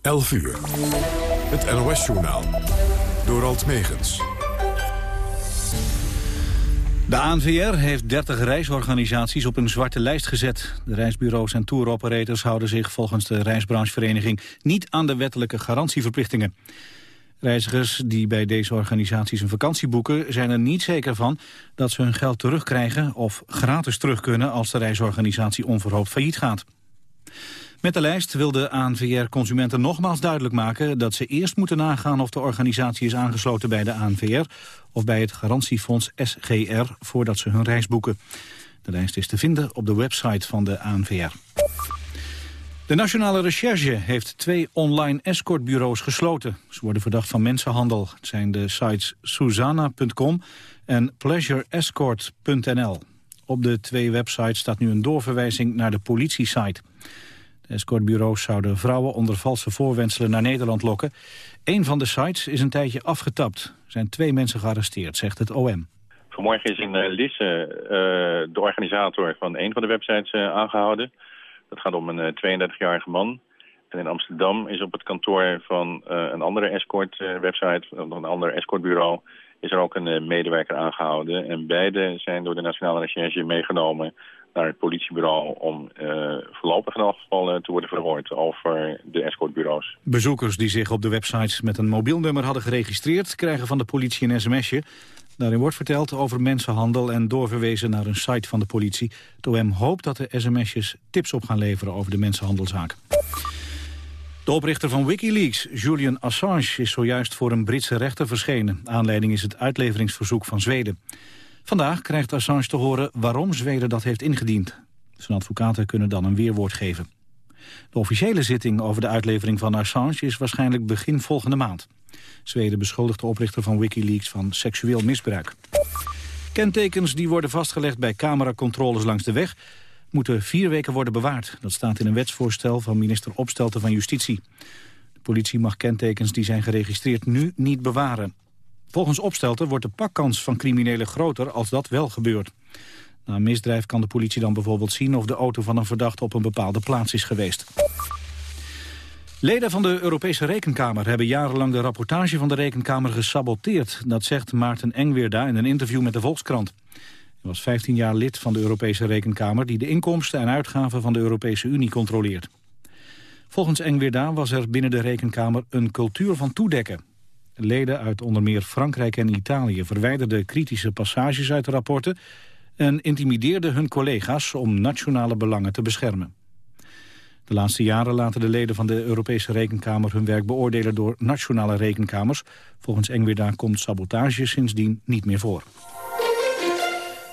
11 uur. Het NOS-journaal. Door Alt Megens. De ANVR heeft 30 reisorganisaties op een zwarte lijst gezet. De reisbureaus en touroperators houden zich volgens de reisbranchevereniging niet aan de wettelijke garantieverplichtingen. Reizigers die bij deze organisaties een vakantie boeken zijn er niet zeker van dat ze hun geld terugkrijgen of gratis terug kunnen als de reisorganisatie onverhoopt failliet gaat. Met de lijst wil de ANVR consumenten nogmaals duidelijk maken dat ze eerst moeten nagaan of de organisatie is aangesloten bij de ANVR of bij het garantiefonds SGR voordat ze hun reis boeken. De lijst is te vinden op de website van de ANVR. De Nationale Recherche heeft twee online escortbureaus gesloten. Ze worden verdacht van mensenhandel. Het zijn de sites Susanna.com en pleasureescort.nl. Op de twee websites staat nu een doorverwijzing naar de politiesite. Escortbureaus zouden vrouwen onder valse voorwenselen naar Nederland lokken. Een van de sites is een tijdje afgetapt. Er zijn twee mensen gearresteerd, zegt het OM. Vanmorgen is in uh, Lisse uh, de organisator van een van de websites uh, aangehouden. Dat gaat om een 32-jarige man. En in Amsterdam is op het kantoor van een andere escort-website, een ander escortbureau, is er ook een medewerker aangehouden. En beide zijn door de Nationale Recherche meegenomen naar het politiebureau om uh, voorlopig in elk geval uh, te worden verhoord over de escortbureaus. Bezoekers die zich op de websites met een mobiel nummer hadden geregistreerd... krijgen van de politie een sms'je. Daarin wordt verteld over mensenhandel en doorverwezen naar een site van de politie. Het hoopt dat de sms'jes tips op gaan leveren over de mensenhandelzaak. De oprichter van Wikileaks, Julian Assange, is zojuist voor een Britse rechter verschenen. Aanleiding is het uitleveringsverzoek van Zweden. Vandaag krijgt Assange te horen waarom Zweden dat heeft ingediend. Zijn advocaten kunnen dan een weerwoord geven. De officiële zitting over de uitlevering van Assange is waarschijnlijk begin volgende maand. Zweden beschuldigt de oprichter van Wikileaks van seksueel misbruik. Kentekens die worden vastgelegd bij cameracontroles langs de weg... moeten vier weken worden bewaard. Dat staat in een wetsvoorstel van minister Opstelten van Justitie. De politie mag kentekens die zijn geregistreerd nu niet bewaren. Volgens Opstelten wordt de pakkans van criminelen groter als dat wel gebeurt. Na een misdrijf kan de politie dan bijvoorbeeld zien of de auto van een verdachte op een bepaalde plaats is geweest. Leden van de Europese Rekenkamer hebben jarenlang de rapportage van de Rekenkamer gesaboteerd. Dat zegt Maarten Engweerda in een interview met de Volkskrant. Hij was 15 jaar lid van de Europese Rekenkamer... die de inkomsten en uitgaven van de Europese Unie controleert. Volgens Engweerda was er binnen de Rekenkamer een cultuur van toedekken. Leden uit onder meer Frankrijk en Italië verwijderden kritische passages uit de rapporten en intimideerden hun collega's om nationale belangen te beschermen. De laatste jaren laten de leden van de Europese Rekenkamer hun werk beoordelen door nationale rekenkamers. Volgens Engweerda komt sabotage sindsdien niet meer voor.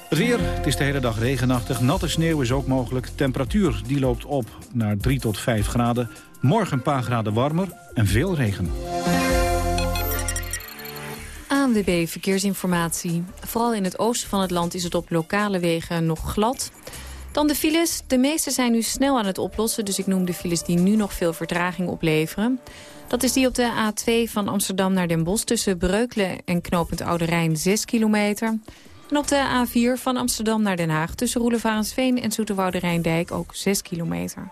Het weer, het is de hele dag regenachtig. Natte sneeuw is ook mogelijk. Temperatuur die loopt op naar 3 tot 5 graden. Morgen een paar graden warmer en veel regen. ANWB Verkeersinformatie. Vooral in het oosten van het land is het op lokale wegen nog glad. Dan de files. De meeste zijn nu snel aan het oplossen... dus ik noem de files die nu nog veel vertraging opleveren. Dat is die op de A2 van Amsterdam naar Den Bosch... tussen Breukelen en knooppunt Oude Rijn 6 kilometer. En op de A4 van Amsterdam naar Den Haag... tussen Roelevarensveen en Zoeterwoude Rijndijk ook 6 kilometer.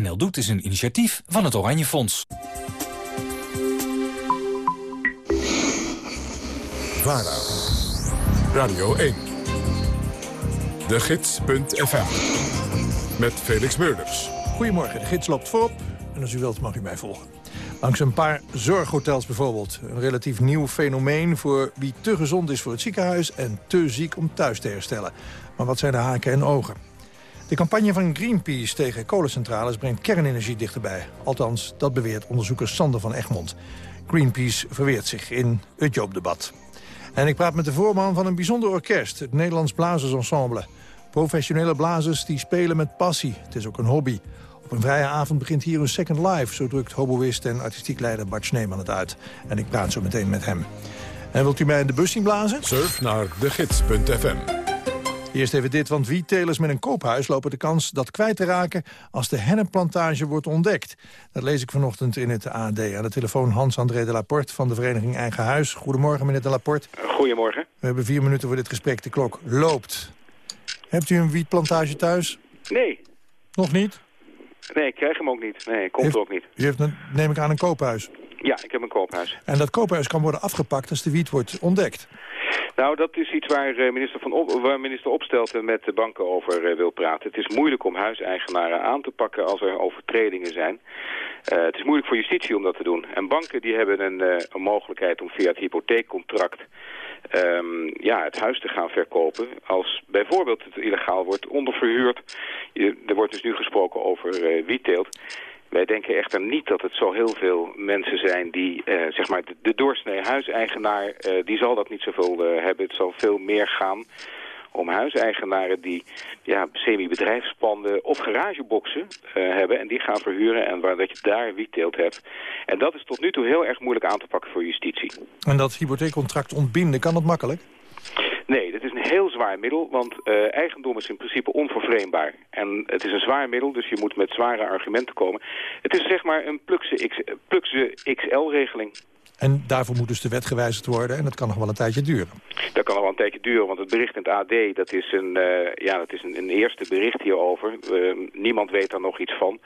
NL Doet is een initiatief van het Oranje Fonds. VARA, Radio 1, de gids.fm, met Felix Meurders. Goedemorgen, de gids loopt voorop en als u wilt mag u mij volgen. Langs een paar zorghotels bijvoorbeeld. Een relatief nieuw fenomeen voor wie te gezond is voor het ziekenhuis... en te ziek om thuis te herstellen. Maar wat zijn de haken en ogen? De campagne van Greenpeace tegen kolencentrales brengt kernenergie dichterbij. Althans, dat beweert onderzoeker Sander van Egmond. Greenpeace verweert zich in het Joopdebat. En ik praat met de voorman van een bijzonder orkest, het Nederlands Blazersensemble. Professionele blazers die spelen met passie. Het is ook een hobby. Op een vrije avond begint hier een second life, zo drukt hoboïst en artistiek leider Bart Sneeman het uit. En ik praat zo meteen met hem. En wilt u mij in de bus zien blazen? Surf naar degids.fm. Eerst even dit, want wiettelers met een koophuis lopen de kans dat kwijt te raken als de hennepplantage wordt ontdekt. Dat lees ik vanochtend in het AD. Aan de telefoon Hans-André de Laporte van de vereniging Eigen Huis. Goedemorgen, meneer de Laporte. Goedemorgen. We hebben vier minuten voor dit gesprek. De klok loopt. Hebt u een wietplantage thuis? Nee. Nog niet? Nee, ik krijg hem ook niet. Nee, komt Heeft- er ook niet. U heeft, een, neem ik aan, een koophuis. Ja, ik heb een koophuis. En dat koophuis kan worden afgepakt als de wiet wordt ontdekt. Nou, dat is iets waar eh, minister, van op, waar minister Opstelten met de banken over eh, wil praten. Het is moeilijk om huiseigenaren aan te pakken als er overtredingen zijn. Eh, het is moeilijk voor justitie om dat te doen. En banken die hebben een, een mogelijkheid om via het hypotheekcontract ehm, ja, het huis te gaan verkopen. Als bijvoorbeeld het illegaal wordt onderverhuurd. Er wordt dus nu gesproken over eh wietteelt. Wij denken echter niet dat het zo heel veel mensen zijn die, eh, zeg maar, de, de doorsnee huiseigenaar, eh, die zal dat niet zoveel eh, hebben. Het zal veel meer gaan om huiseigenaren die ja, semi-bedrijfspanden of garageboxen hebben en die gaan verhuren en waar dat je daar wietteelt hebt. En dat is tot nu toe heel erg moeilijk aan te pakken voor justitie. En dat hypotheekcontract ontbinden, kan dat makkelijk? Nee, dit is een heel zwaar middel, want eh, eigendom is in principe onvervreembaar. En het is een zwaar middel, dus je moet met zware argumenten komen. Het is zeg maar een plukse XL-regeling. En daarvoor moet dus de wet gewijzigd worden en dat kan nog wel een tijdje duren. Dat kan nog wel een tijdje duren, want het bericht in het AD, dat is een, eh, ja, dat is een, een eerste bericht hierover. Eh, niemand weet daar nog iets van.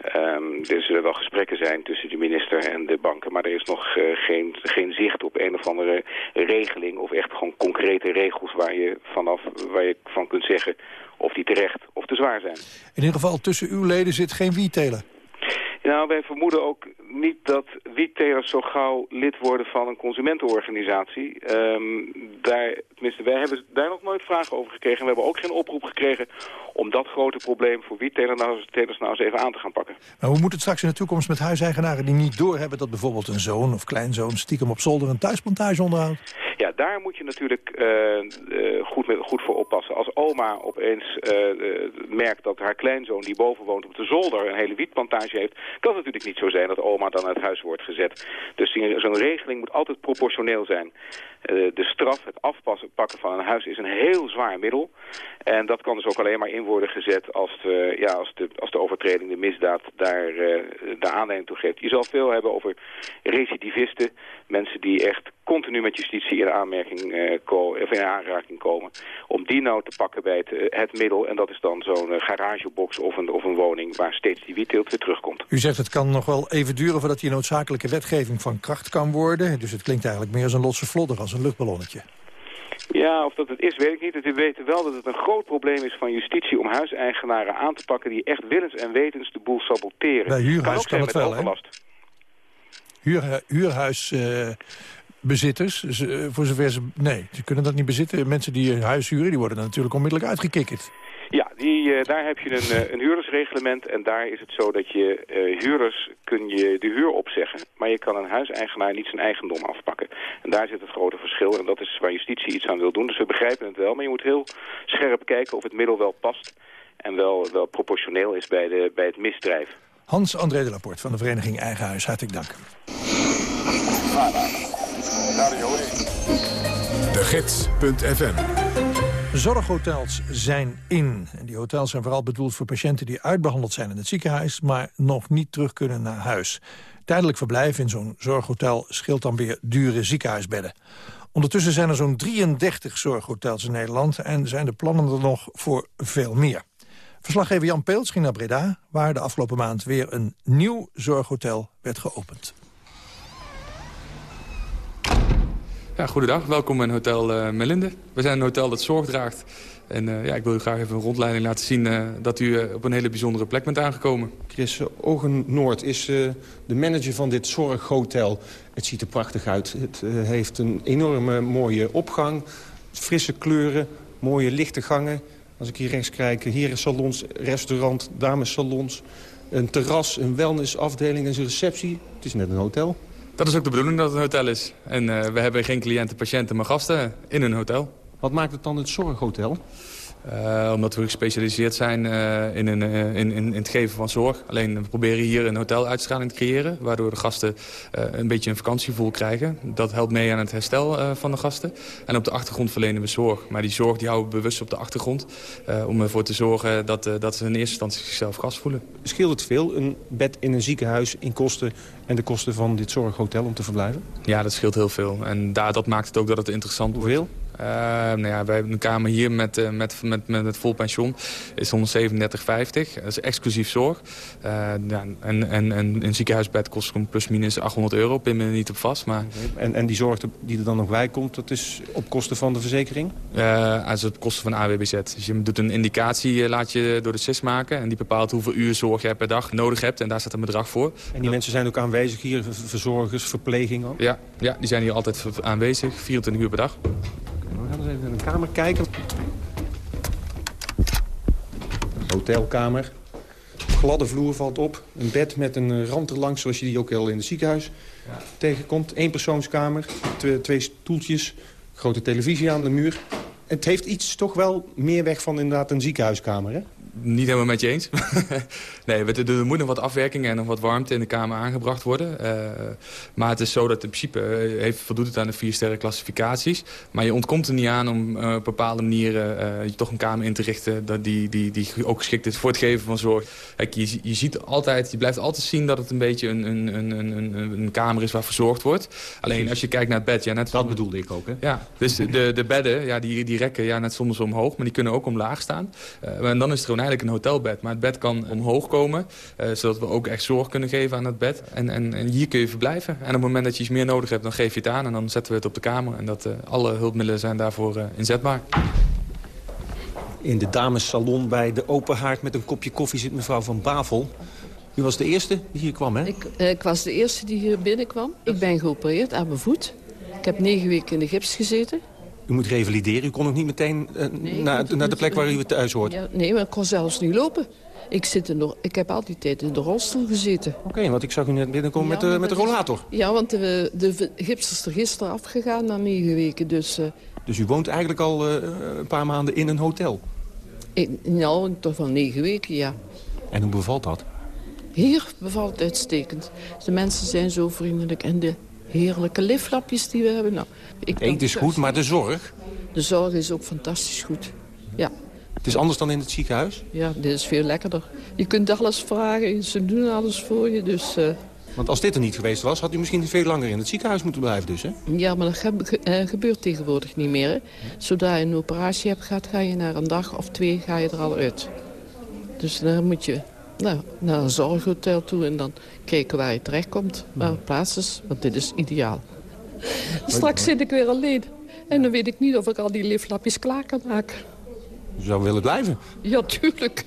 Ehm, er zullen wel gesprekken zijn tussen de minister en de banken, maar er is nog eh, geen, geen zicht op een of andere regeling of echt gewoon concrete regels waar je, vanaf, waar je van kunt zeggen of die terecht of te zwaar zijn. In ieder geval tussen uw leden zit geen wietteler. Nou, wij vermoeden ook niet dat wiettelers zo gauw lid worden van een consumentenorganisatie. Ehm, daar, tenminste, wij hebben daar nog nooit vragen over gekregen. En we hebben ook geen oproep gekregen om dat grote probleem voor wiettelers nou, nou eens even aan te gaan pakken. Maar hoe moet het straks in de toekomst met huiseigenaren die niet doorhebben... dat bijvoorbeeld een zoon of kleinzoon stiekem op zolder een thuisplantage onderhoudt? Daar moet je natuurlijk eh, eh, goed, goed voor oppassen. Als oma opeens eh, merkt dat haar kleinzoon die boven woont op de zolder een hele wietplantage heeft, kan het natuurlijk niet zo zijn dat oma dan uit huis wordt gezet. Dus zo'n regeling moet altijd proportioneel zijn. De straf, het afpassen pakken van een huis is een heel zwaar middel. En dat kan dus ook alleen maar in worden gezet als de, ja, als de, als de overtreding, de misdaad, daar de aanleiding toe geeft. Je zal veel hebben over recidivisten, mensen die echt continu met justitie in, aanmerking, eh, of in aanraking komen. Om die nou te pakken bij het, eh, het middel, en dat is dan zo'n eh, garagebox of een, of een woning waar steeds die wietteelt weer terugkomt. U zegt het kan nog wel even duren voordat die noodzakelijke wetgeving van kracht kan worden. Dus het klinkt eigenlijk meer als een losse vlodder, als een luchtballonnetje. Ja, of dat het is, weet ik niet. We weten wel dat het een groot probleem is van justitie om huiseigenaren aan te pakken die echt willens en wetens de boel saboteren. Bij huurhuis kan ook kan zijn het wel, hè? Huur, huurhuisbezitters, dus, eh, voor zover ze... Nee, ze kunnen dat niet bezitten. Mensen die een huis huren, die worden natuurlijk onmiddellijk uitgekikkerd. Ja, die, eh, daar heb je een, eh, een huurdersreglement en daar is het zo dat je eh, huurders kun je de huur opzeggen. Maar je kan een huiseigenaar niet zijn eigendom afpakken. En daar zit het grote verschil en dat is waar justitie iets aan wil doen. Dus we begrijpen het wel, maar je moet heel scherp kijken of het middel wel past en wel, wel proportioneel is bij, de, bij het misdrijf. Hans-André de Laporte van de vereniging Eigen Huis, hartelijk dank. De Gids.fm. Zorghotels zijn in. En die hotels zijn vooral bedoeld voor patiënten die uitbehandeld zijn in het ziekenhuis... maar nog niet terug kunnen naar huis. Tijdelijk verblijf in zo'n zorghotel scheelt dan weer dure ziekenhuisbedden. Ondertussen zijn er zo'n 33 zorghotels in Nederland... en zijn de plannen er nog voor veel meer. Verslaggever Jan Peels ging naar Breda... waar de afgelopen maand weer een nieuw zorghotel werd geopend. Ja, goedendag. Welkom in Hotel eh, Melinde. We zijn een hotel dat zorg draagt. En eh, ja, ik wil u graag even een rondleiding laten zien eh, dat u op een hele bijzondere plek bent aangekomen. Chris Ogenoord is de manager van dit zorghotel. Het ziet er prachtig uit. Het heeft een enorme mooie opgang. Frisse kleuren, mooie lichte gangen. Als ik hier rechts kijk, herensalons, restaurant, damessalons. Een terras, een wellnessafdeling en een receptie. Het is net een hotel. Dat is ook de bedoeling dat het een hotel is. En eh, we hebben geen cliënten, patiënten, maar gasten in een hotel. Wat maakt het dan het zorghotel? Uh, omdat we gespecialiseerd zijn uh, in, een, uh, in, in, het geven van zorg. Alleen we proberen hier een hoteluitstraling te creëren... waardoor de gasten een beetje een vakantiegevoel krijgen. Dat helpt mee aan het herstel van de gasten. En op de achtergrond verlenen we zorg. Maar die zorg die houden we bewust op de achtergrond... om ervoor te zorgen dat, dat ze in eerste instantie zichzelf gas voelen. Scheelt het veel, een bed in een ziekenhuis in kosten... en de kosten van dit zorghotel om te verblijven? Ja, dat scheelt heel veel. En daar, dat maakt het ook dat het interessant wordt. Hoeveel? Uh, nou ja, wij hebben een kamer hier met, uh, met, met, met het vol pension. is 137,50. Dat is exclusief zorg. Uh, ja, en, en, en een ziekenhuisbed kost plus minus 800 euro. Pin me er niet op vast. Maar... En, en die zorg die er dan nog bij komt, dat is op kosten van de verzekering? dat is op kosten van AWBZ. Dus je doet een indicatie, laat je door de SIS maken. En die bepaalt hoeveel uur zorg je per dag nodig hebt. En daar staat een bedrag voor. En die mensen zijn ook aanwezig hier, verzorgers, verpleging ook? Ja, ja, die zijn hier altijd aanwezig, 24 uur per dag. We gaan eens even in de kamer kijken. Hotelkamer. Gladde vloer valt op. Een bed met een rand erlangs, zoals je die ook al in het ziekenhuis ja. tegenkomt. Eén persoonskamer, twee, twee stoeltjes, grote televisie aan de muur. Het heeft iets toch wel meer weg van inderdaad een ziekenhuiskamer, hè? Niet helemaal met je eens. nee, er moet nog wat afwerking en nog wat warmte in de kamer aangebracht worden. Uh, maar het is zo dat in principe uh, heeft, voldoet het aan de vier sterren klassificaties. Maar je ontkomt er niet aan om uh, op bepaalde manieren je toch een kamer in te richten... Dat die, die, die ook geschikt is voor het geven van zorg. Kijk, je, je, ziet altijd, je blijft altijd zien dat het een beetje een, een, een, een, een kamer is waar verzorgd wordt. Alleen als je kijkt naar het bed... Ja, net dat bedoelde ik ook, hè? Ja, dus de, de bedden, ja, die, die rekken ja, net soms omhoog... maar die kunnen ook omlaag staan. en dan is er gewoon eigenlijk een hotelbed. Maar het bed kan omhoog komen, uh, zodat we ook echt zorg kunnen geven aan het bed. En, en, en, hier kun je verblijven. En op het moment dat je iets meer nodig hebt, dan geef je het aan. En dan zetten we het op de kamer. En dat, uh, alle hulpmiddelen zijn daarvoor uh, inzetbaar. In de damessalon bij de open haard met een kopje koffie zit mevrouw Van Bavel. U was de eerste die hier kwam, hè? Ik, ik was de eerste die hier binnenkwam. Ik ben geopereerd aan mijn voet. Ik heb negen weken in de gips gezeten. U moet revalideren. U kon ook niet meteen uh, nee, naar, naar de plek waar u thuis hoort. Ja, nee, maar ik kon zelfs niet lopen. Ik, zit in ik heb altijd tijd in de rolstoel gezeten. Oké, want ik zag u net binnenkomen ja, met, de, met de rollator. Ja, want de, de gips is er gisteren afgegaan na negen weken. Dus, uh, dus u woont eigenlijk al uh, een paar maanden in een hotel? In, nou, toch wel negen weken, ja. En hoe bevalt dat? Hier bevalt het uitstekend. De mensen zijn zo vriendelijk en de heerlijke liflapjes die we hebben. Nou, ik Eet is goed, maar de zorg? De zorg is ook fantastisch goed, ja. Het is anders dan in het ziekenhuis? Ja, dit is veel lekkerder. Je kunt alles vragen, ze doen alles voor je, dus... Uh... Want als dit er niet geweest was, had u misschien veel langer in het ziekenhuis moeten blijven dus, hè? Ja, maar dat uh, gebeurt tegenwoordig niet meer, hè. Zodra je een operatie hebt gehad, ga je naar een dag of twee ga je er al uit. Dus dan moet je nou, naar een zorghotel toe en dan kijken waar je terechtkomt. Waar het plaats is, want dit is ideaal. Straks zit ik weer alleen. En dan weet ik niet of ik al die liflapjes klaar kan maken. Je zou willen blijven? Ja, tuurlijk.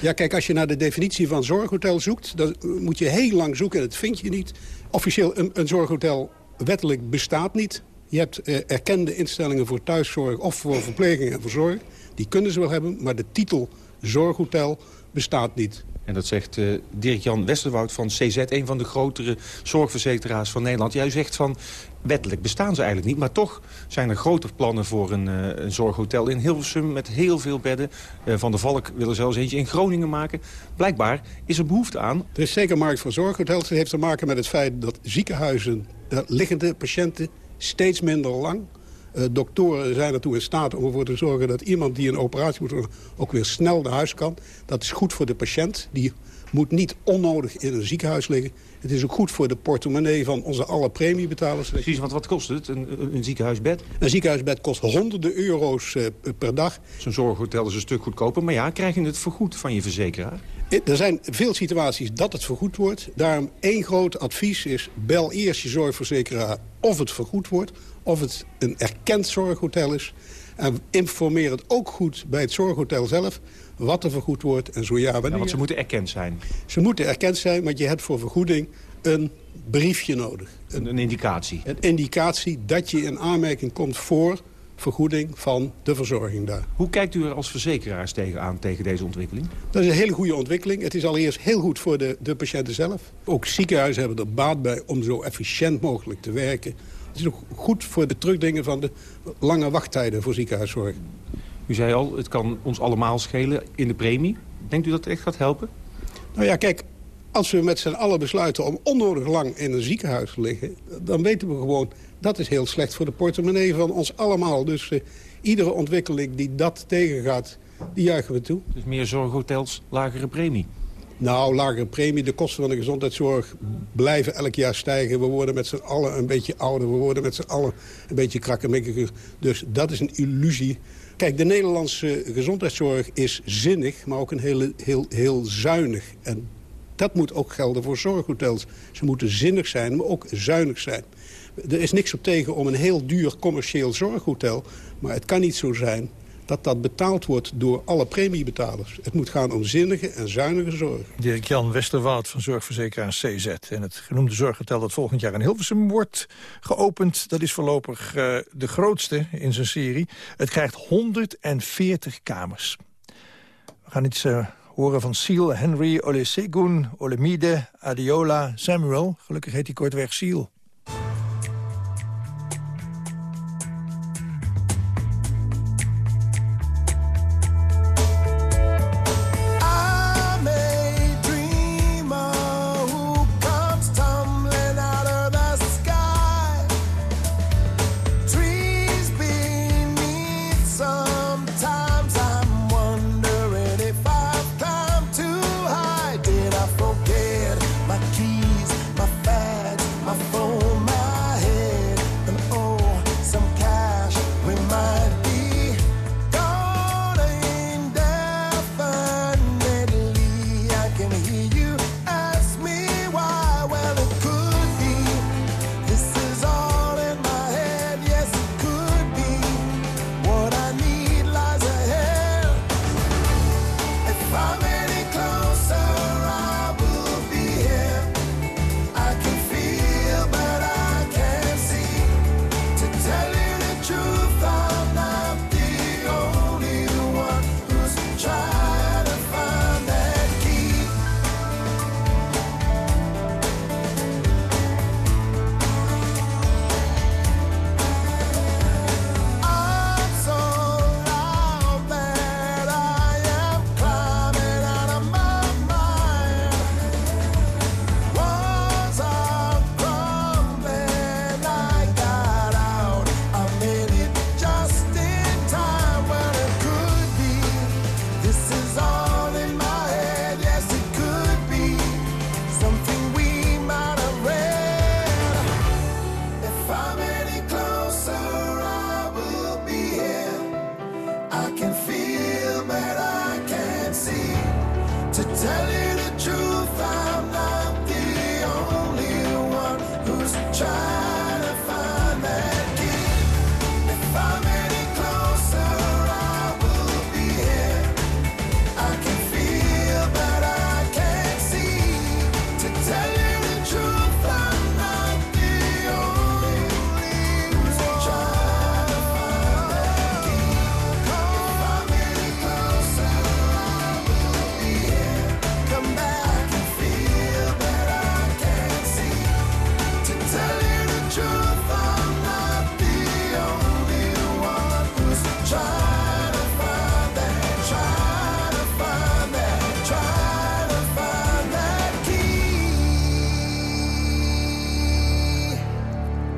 Ja, kijk, als je naar de definitie van zorghotel zoekt... dan moet je heel lang zoeken en dat vind je niet. Officieel, een, een zorghotel wettelijk bestaat niet. Je hebt eh, erkende instellingen voor thuiszorg of voor verpleging en verzorg. Die kunnen ze wel hebben, maar de titel zorghotel bestaat niet. En dat zegt uh, Dirk-Jan Westerwoud van CZ, een van de grotere zorgverzekeraars van Nederland. Jij zegt van, wettelijk bestaan ze eigenlijk niet. Maar toch zijn er grote plannen voor een, uh, een zorghotel in Hilversum met heel veel bedden. Uh, van de Valk willen zelfs eentje in Groningen maken. Blijkbaar is er behoefte aan. Er is zeker markt voor zorghotels. Het heeft te maken met het feit dat ziekenhuizen liggende patiënten steeds minder lang doktoren zijn ertoe in staat om ervoor te zorgen dat iemand die een operatie moet doen ook weer snel naar huis kan. Dat is goed voor de patiënt. Die moet niet onnodig in een ziekenhuis liggen. Het is ook goed voor de portemonnee van onze alle premiebetalers. Precies, want wat kost het, een, een ziekenhuisbed? Een ziekenhuisbed kost honderden euro's uh, per dag. Zo'n zorghotel is een stuk goedkoper. Maar ja, krijg je het vergoed van je verzekeraar? Eh, er zijn veel situaties dat het vergoed wordt. Daarom één groot advies is... bel eerst je zorgverzekeraar of het vergoed wordt of het een erkend zorghotel is. En informeer het ook goed bij het zorghotel zelf wat er vergoed wordt en zo ja wanneer. Ja, want ze moeten erkend zijn. Ze moeten erkend zijn, want je hebt voor vergoeding een briefje nodig. Een, een indicatie? Een indicatie dat je in aanmerking komt voor vergoeding van de verzorging daar. Hoe kijkt u er als verzekeraars tegenaan tegen deze ontwikkeling? Dat is een hele goede ontwikkeling. Het is allereerst heel goed voor de, de patiënten zelf. Ook ziekenhuizen hebben er baat bij om zo efficiënt mogelijk te werken. Het is ook goed voor de terugdringen van de lange wachttijden voor ziekenhuiszorg. U zei al, het kan ons allemaal schelen in de premie. Denkt u dat het echt gaat helpen? Nou ja, kijk, als we met z'n allen besluiten om onnodig lang in een ziekenhuis te liggen... dan weten we gewoon, dat is heel slecht voor de portemonnee van ons allemaal. Dus uh, iedere ontwikkeling die dat tegengaat, die juichen we toe. Dus meer zorghotels, lagere premie? Nou, lagere premie, de kosten van de gezondheidszorg blijven elk jaar stijgen. We worden met z'n allen een beetje ouder, we worden met z'n allen een beetje krakkemikkiger. Dus dat is een illusie. Kijk, de Nederlandse gezondheidszorg is zinnig, maar ook een hele, heel, heel zuinig. En dat moet ook gelden voor zorghotels. Ze moeten zinnig zijn, maar ook zuinig zijn. Er is niks op tegen om een heel duur commercieel zorghotel. Maar het kan niet zo zijn dat dat betaald wordt door alle premiebetalers. Het moet gaan om zinnige en zuinige zorg. Dirk-Jan Westerwoud van zorgverzekeraar CZ. En het genoemde zorghotel dat volgend jaar in Hilversum wordt geopend... dat is voorlopig uh, de grootste in zijn serie. Het krijgt 140 kamers. We gaan iets uh, horen van Seal, Henry, Olusegun, Olemide, Adiola, Samuel. Gelukkig heet hij kortweg Seal.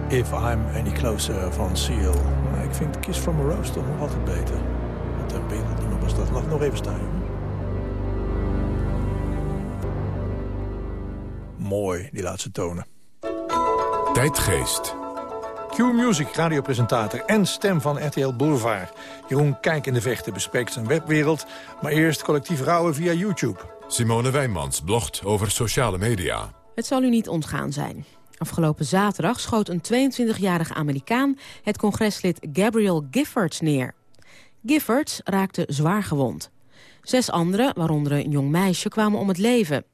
If I'm Any Closer van Seal. Maar ik vind Kiss from a Rose toch nog altijd beter. Wat een wereld was dat. Laat nog even staan, Mooi, die laatste tonen. Tijdgeest. Q-Music, radiopresentator en stem van RTL Boulevard. Jeroen Kijk in de Vechten bespreekt zijn webwereld. Maar eerst collectief rouwen via YouTube. Simone Wijnmans blogt over sociale media. Het zal u niet ontgaan zijn. Afgelopen zaterdag schoot een 22-jarige Amerikaan... het congreslid Gabriel Giffords neer. Giffords raakte zwaar gewond. Zes anderen, waaronder een jong meisje, kwamen om het leven.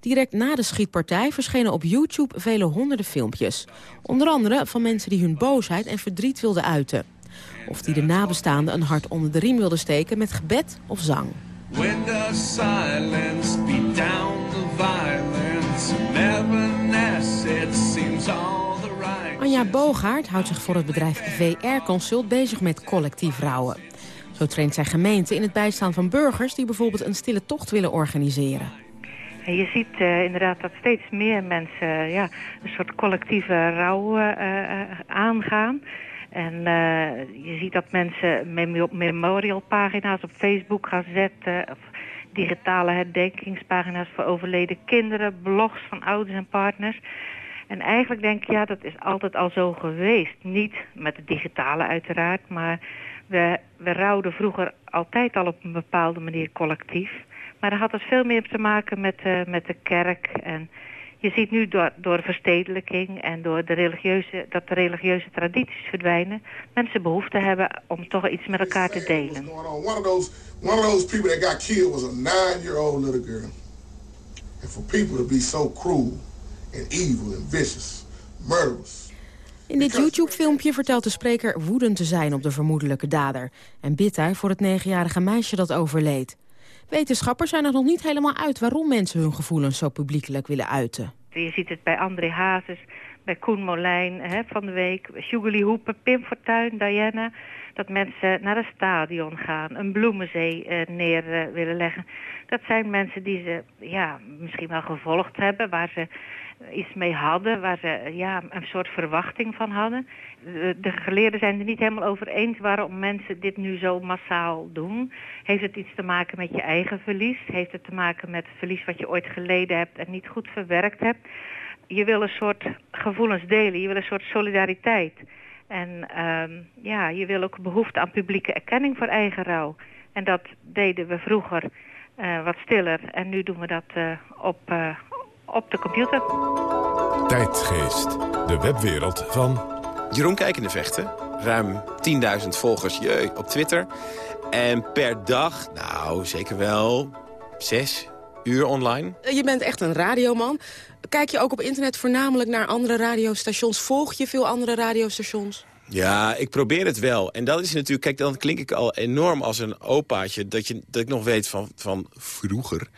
Direct na de schietpartij verschenen op YouTube vele honderden filmpjes. Onder andere van mensen die hun boosheid en verdriet wilden uiten. Of die de nabestaanden een hart onder de riem wilden steken met gebed of zang. Silence down the violence? Anja Bogaert houdt zich voor het bedrijf VR Consult bezig met collectief rouwen. Zo traint zij gemeente in het bijstaan van burgers... die bijvoorbeeld een stille tocht willen organiseren. Je ziet uh, inderdaad dat steeds meer mensen ja, een soort collectieve rouw uh, aangaan. En je ziet dat mensen memorialpagina's op Facebook gaan zetten... Of digitale herdenkingspagina's voor overleden kinderen... blogs van ouders en partners... En eigenlijk denk ik, ja, dat is altijd al zo geweest. Niet met het digitale uiteraard, maar we, we rouwden vroeger altijd al op een bepaalde manier collectief. Maar dat had het veel meer te maken met, uh, met de kerk. En je ziet nu door, door verstedelijking en door de religieuze, dat de religieuze tradities verdwijnen... mensen behoefte hebben om toch iets met elkaar te delen. One of those, one of those people that got killed was a nine-year-old little girl. And for people to be so cruel and evil and vicious, murderous... In dit YouTube-filmpje vertelt de spreker woedend te zijn op de vermoedelijke dader... en bidt hij voor het negenjarige meisje dat overleed. Wetenschappers zijn er nog niet helemaal uit waarom mensen hun gevoelens zo publiekelijk willen uiten. Je ziet het bij André Hazes, bij Koen Molijn hè, van de week, Sugarly Hoepen, Pim Fortuyn, Diana. Dat mensen naar een stadion gaan, een bloemenzee eh, neer eh, willen leggen. Dat zijn mensen die ze ja, misschien wel gevolgd hebben, waar ze iets mee hadden, waar ze ja, een soort verwachting van hadden. De, de geleerden zijn er niet helemaal over eens waarom mensen dit nu zo massaal doen. Heeft het iets te maken met je eigen verlies? Heeft het te maken met verlies wat je ooit geleden hebt en niet goed verwerkt hebt? Je wil een soort gevoelens delen, je wil een soort solidariteit. En um, ja, je wil ook behoefte aan publieke erkenning voor eigen rouw. En dat deden we vroeger uh, wat stiller. En nu doen we dat uh, op, uh, op de computer. Tijdgeest, de webwereld van... Jeroen Kijkende Vechten, ruim 10.000 volgers jeu, op Twitter. En per dag, nou zeker wel zes uur online. Je bent echt een radioman. Kijk je ook op internet voornamelijk naar andere radiostations? Volg je veel andere radiostations? Ja, ik probeer het wel. En dat is natuurlijk, kijk, dan klink ik al enorm als een opaatje... dat, je, dat ik nog weet van, van vroeger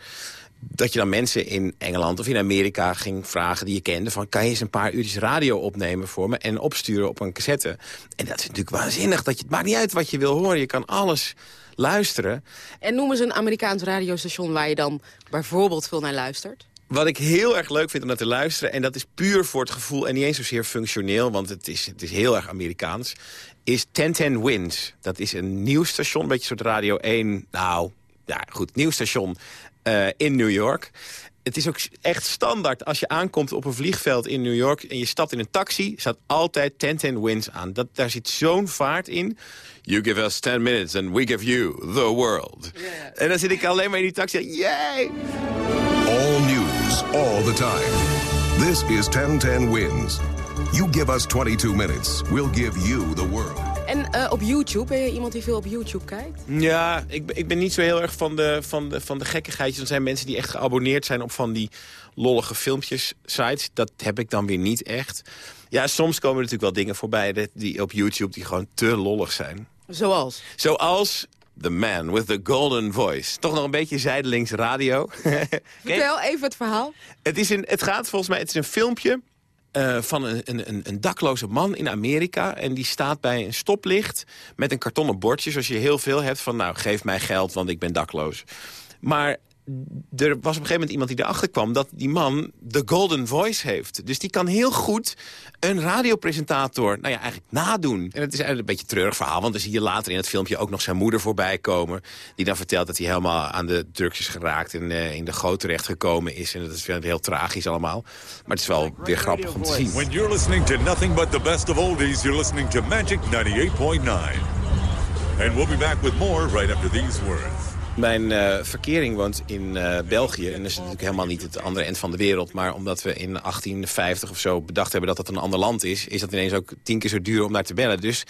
dat je dan mensen in Engeland of in Amerika ging vragen die je kende... van kan je eens een paar uurtjes radio opnemen voor me en opsturen op een cassette. En dat is natuurlijk waanzinnig. Dat je, het maakt niet uit wat je wil horen. Je kan alles luisteren. En noem eens een Amerikaans radiostation waar je dan bijvoorbeeld veel naar luistert. Wat ik heel erg leuk vind om naar te luisteren... en dat is puur voor het gevoel en niet eens zozeer functioneel... want het is, het is heel erg Amerikaans... is 1010 Wins. Dat is een nieuwsstation, een beetje soort Radio 1... nou, ja, goed, nieuwsstation uh, in New York. Het is ook echt standaard als je aankomt op een vliegveld in New York... en je stapt in een taxi, staat altijd 10-10 wins aan. Dat, daar zit zo'n vaart in. You give us 10 minutes and we give you the world. Yeah. En dan zit ik alleen maar in die taxi. Yay! All news, all the time. This is 1010 Wins. You give us 22 minutes, we'll give you the world. En uh, op YouTube, ben je iemand die veel op YouTube kijkt? Ja, ik, ik ben niet zo heel erg van de, van, de, van de gekkigheidjes. Er zijn mensen die echt geabonneerd zijn op van die lollige filmpjes sites. Dat heb ik dan weer niet echt. Ja, soms komen er natuurlijk wel dingen voorbij die op YouTube die gewoon te lollig zijn. Zoals? Zoals The Man with the Golden Voice. Toch nog een beetje zijdelings radio. Vertel even het verhaal. Het, is een, het gaat volgens mij, het is een filmpje uh, van een, een, een, dakloze man in Amerika. En die staat bij een stoplicht met een kartonnen bordje... zoals je heel veel hebt van, nou, geef mij geld, want ik ben dakloos. Maar er was op een gegeven moment iemand die erachter kwam... dat die man de golden voice heeft. Dus die kan heel goed een radiopresentator nou ja, eigenlijk nadoen. En het is eigenlijk een beetje een treurig verhaal... want dan zie je later in het filmpje ook nog zijn moeder voorbij komen... die dan vertelt dat hij helemaal aan de drugs is geraakt... en uh, in de goot terecht gekomen is. En dat is heel tragisch allemaal. Maar het is wel weer grappig om te zien. When you're listening to nothing but the best of oldies... you're listening to Magic 98.9. And we'll be back with more right after these words. Mijn uh, verkering woont in uh, België. En dat is natuurlijk helemaal niet het andere eind van de wereld. Maar omdat we in 1850 of zo bedacht hebben dat het een ander land is... is dat ineens ook tien keer zo duur om daar te bellen. Dus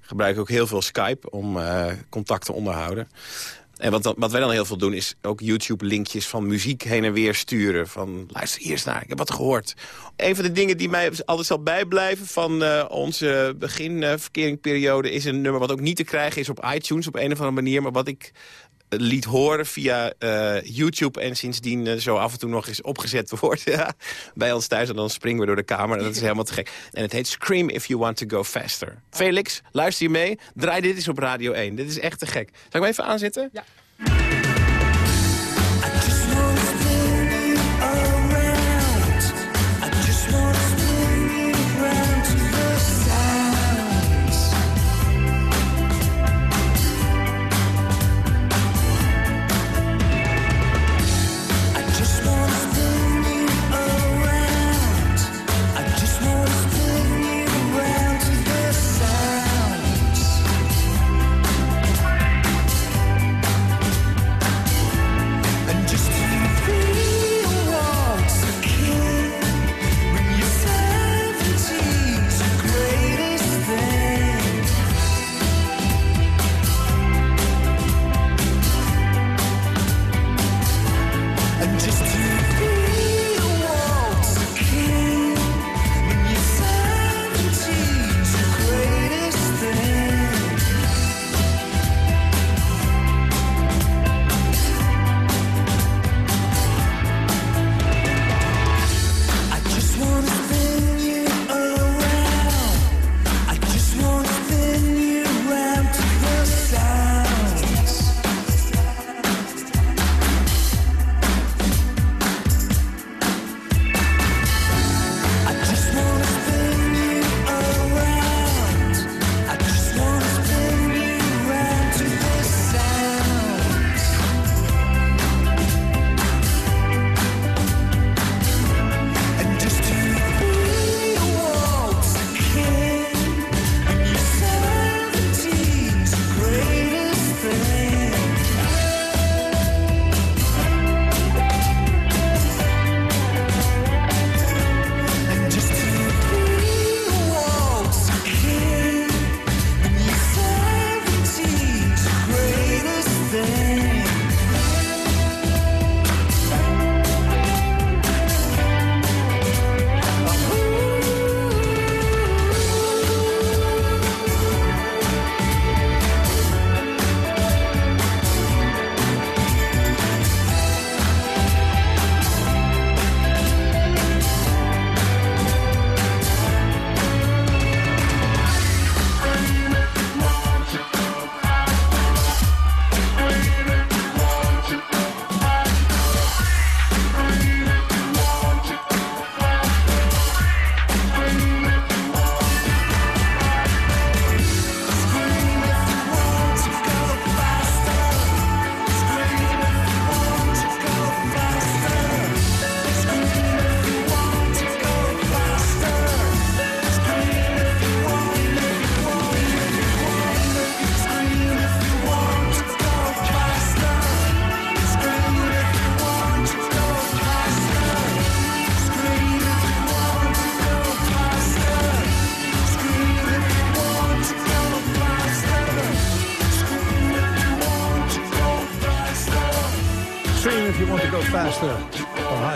gebruik ik ook heel veel Skype om uh, contact te onderhouden. En wat, wat wij dan heel veel doen is ook YouTube-linkjes van muziek heen en weer sturen. Van luister hier eens naar, ik heb wat gehoord. Een van de dingen die mij altijd zal bijblijven van onze beginverkeringperiode... is een nummer wat ook niet te krijgen is op iTunes op een of andere manier. Maar wat ik liet horen via eh, YouTube... en sindsdien uh, zo af en toe nog eens opgezet wordt bij ons thuis. En dan springen we door de kamer. En dat is helemaal te gek. En het heet Scream If You Want To Go Faster. Felix, luister je mee? Draai dit eens op Radio 1. Dit is echt te gek. Zal ik hem even aanzetten? Ja.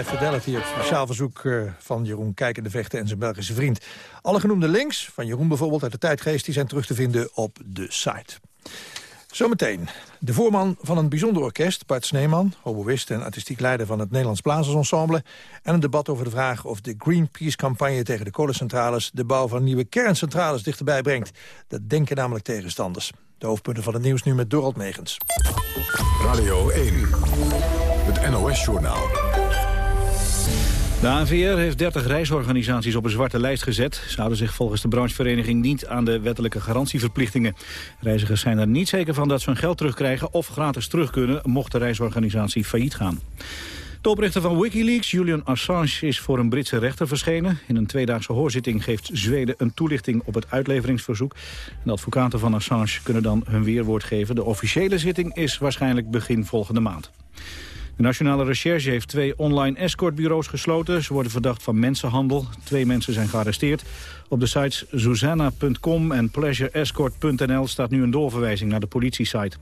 Fidelity op speciaal verzoek eh, van Jeroen Kijkende Vechten en zijn Belgische vriend. Alle genoemde links, van Jeroen bijvoorbeeld uit de tijdgeest... die zijn terug te vinden op de site. Zometeen de voorman van een bijzonder orkest, Bart Sneeman... hoboïst en artistiek leider van het Nederlands Blazersensemble... en een debat over de vraag of de Greenpeace-campagne tegen de kolencentrales... de bouw van nieuwe kerncentrales dichterbij brengt. Dat denken namelijk tegenstanders. De hoofdpunten van het nieuws nu met Dorald Megens. Radio 1, het NOS-journaal. De ANVR heeft 30 reisorganisaties op een zwarte lijst gezet. Ze houden zich volgens de branchevereniging niet aan de wettelijke garantieverplichtingen. Reizigers zijn er niet zeker van dat ze hun geld terugkrijgen of gratis terug kunnen, mocht de reisorganisatie failliet gaan. De oprichter van Wikileaks, Julian Assange, is voor een Britse rechter verschenen. In een tweedaagse hoorzitting geeft Zweden een toelichting op het uitleveringsverzoek. De advocaten van Assange kunnen dan hun weerwoord geven. De officiële zitting is waarschijnlijk begin volgende maand. De Nationale Recherche heeft twee online escortbureaus gesloten. Ze worden verdacht van mensenhandel. Twee mensen zijn gearresteerd. Op de sites Susanna.com en pleasureescort.nl staat nu een doorverwijzing naar de politiesite.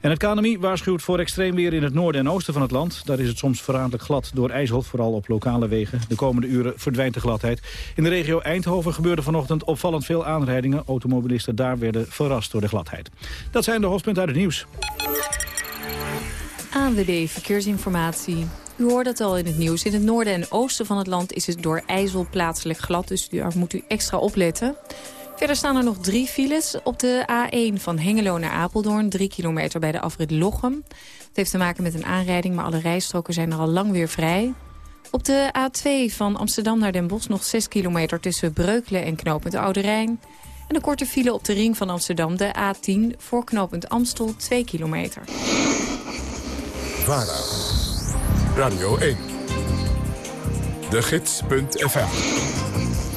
En het KNMI waarschuwt voor extreem weer in het noorden en oosten van het land. Daar is het soms verraderlijk glad door ijzel, vooral op lokale wegen. De komende uren verdwijnt de gladheid. In de regio Eindhoven gebeurde vanochtend opvallend veel aanrijdingen. Automobilisten daar werden verrast door de gladheid. Dat zijn de hoofdpunten uit het nieuws. ANWB Verkeersinformatie. U hoort het al in het nieuws. In het noorden en oosten van het land is het door ijzel plaatselijk glad. Dus daar moet u extra opletten. Verder staan er nog drie files. Op de A1 van Hengelo naar Apeldoorn. Drie kilometer bij de afrit Lochem. Het heeft te maken met een aanrijding, maar alle rijstroken zijn er al lang weer vrij. Op de A2 van Amsterdam naar Den Bosch nog 6 kilometer tussen Breukelen en knooppunt Oude Rijn. En de korte file op de ring van Amsterdam, de A10, voor knooppunt Amstel 2 kilometer. VARA, Radio 1, de gids.fm,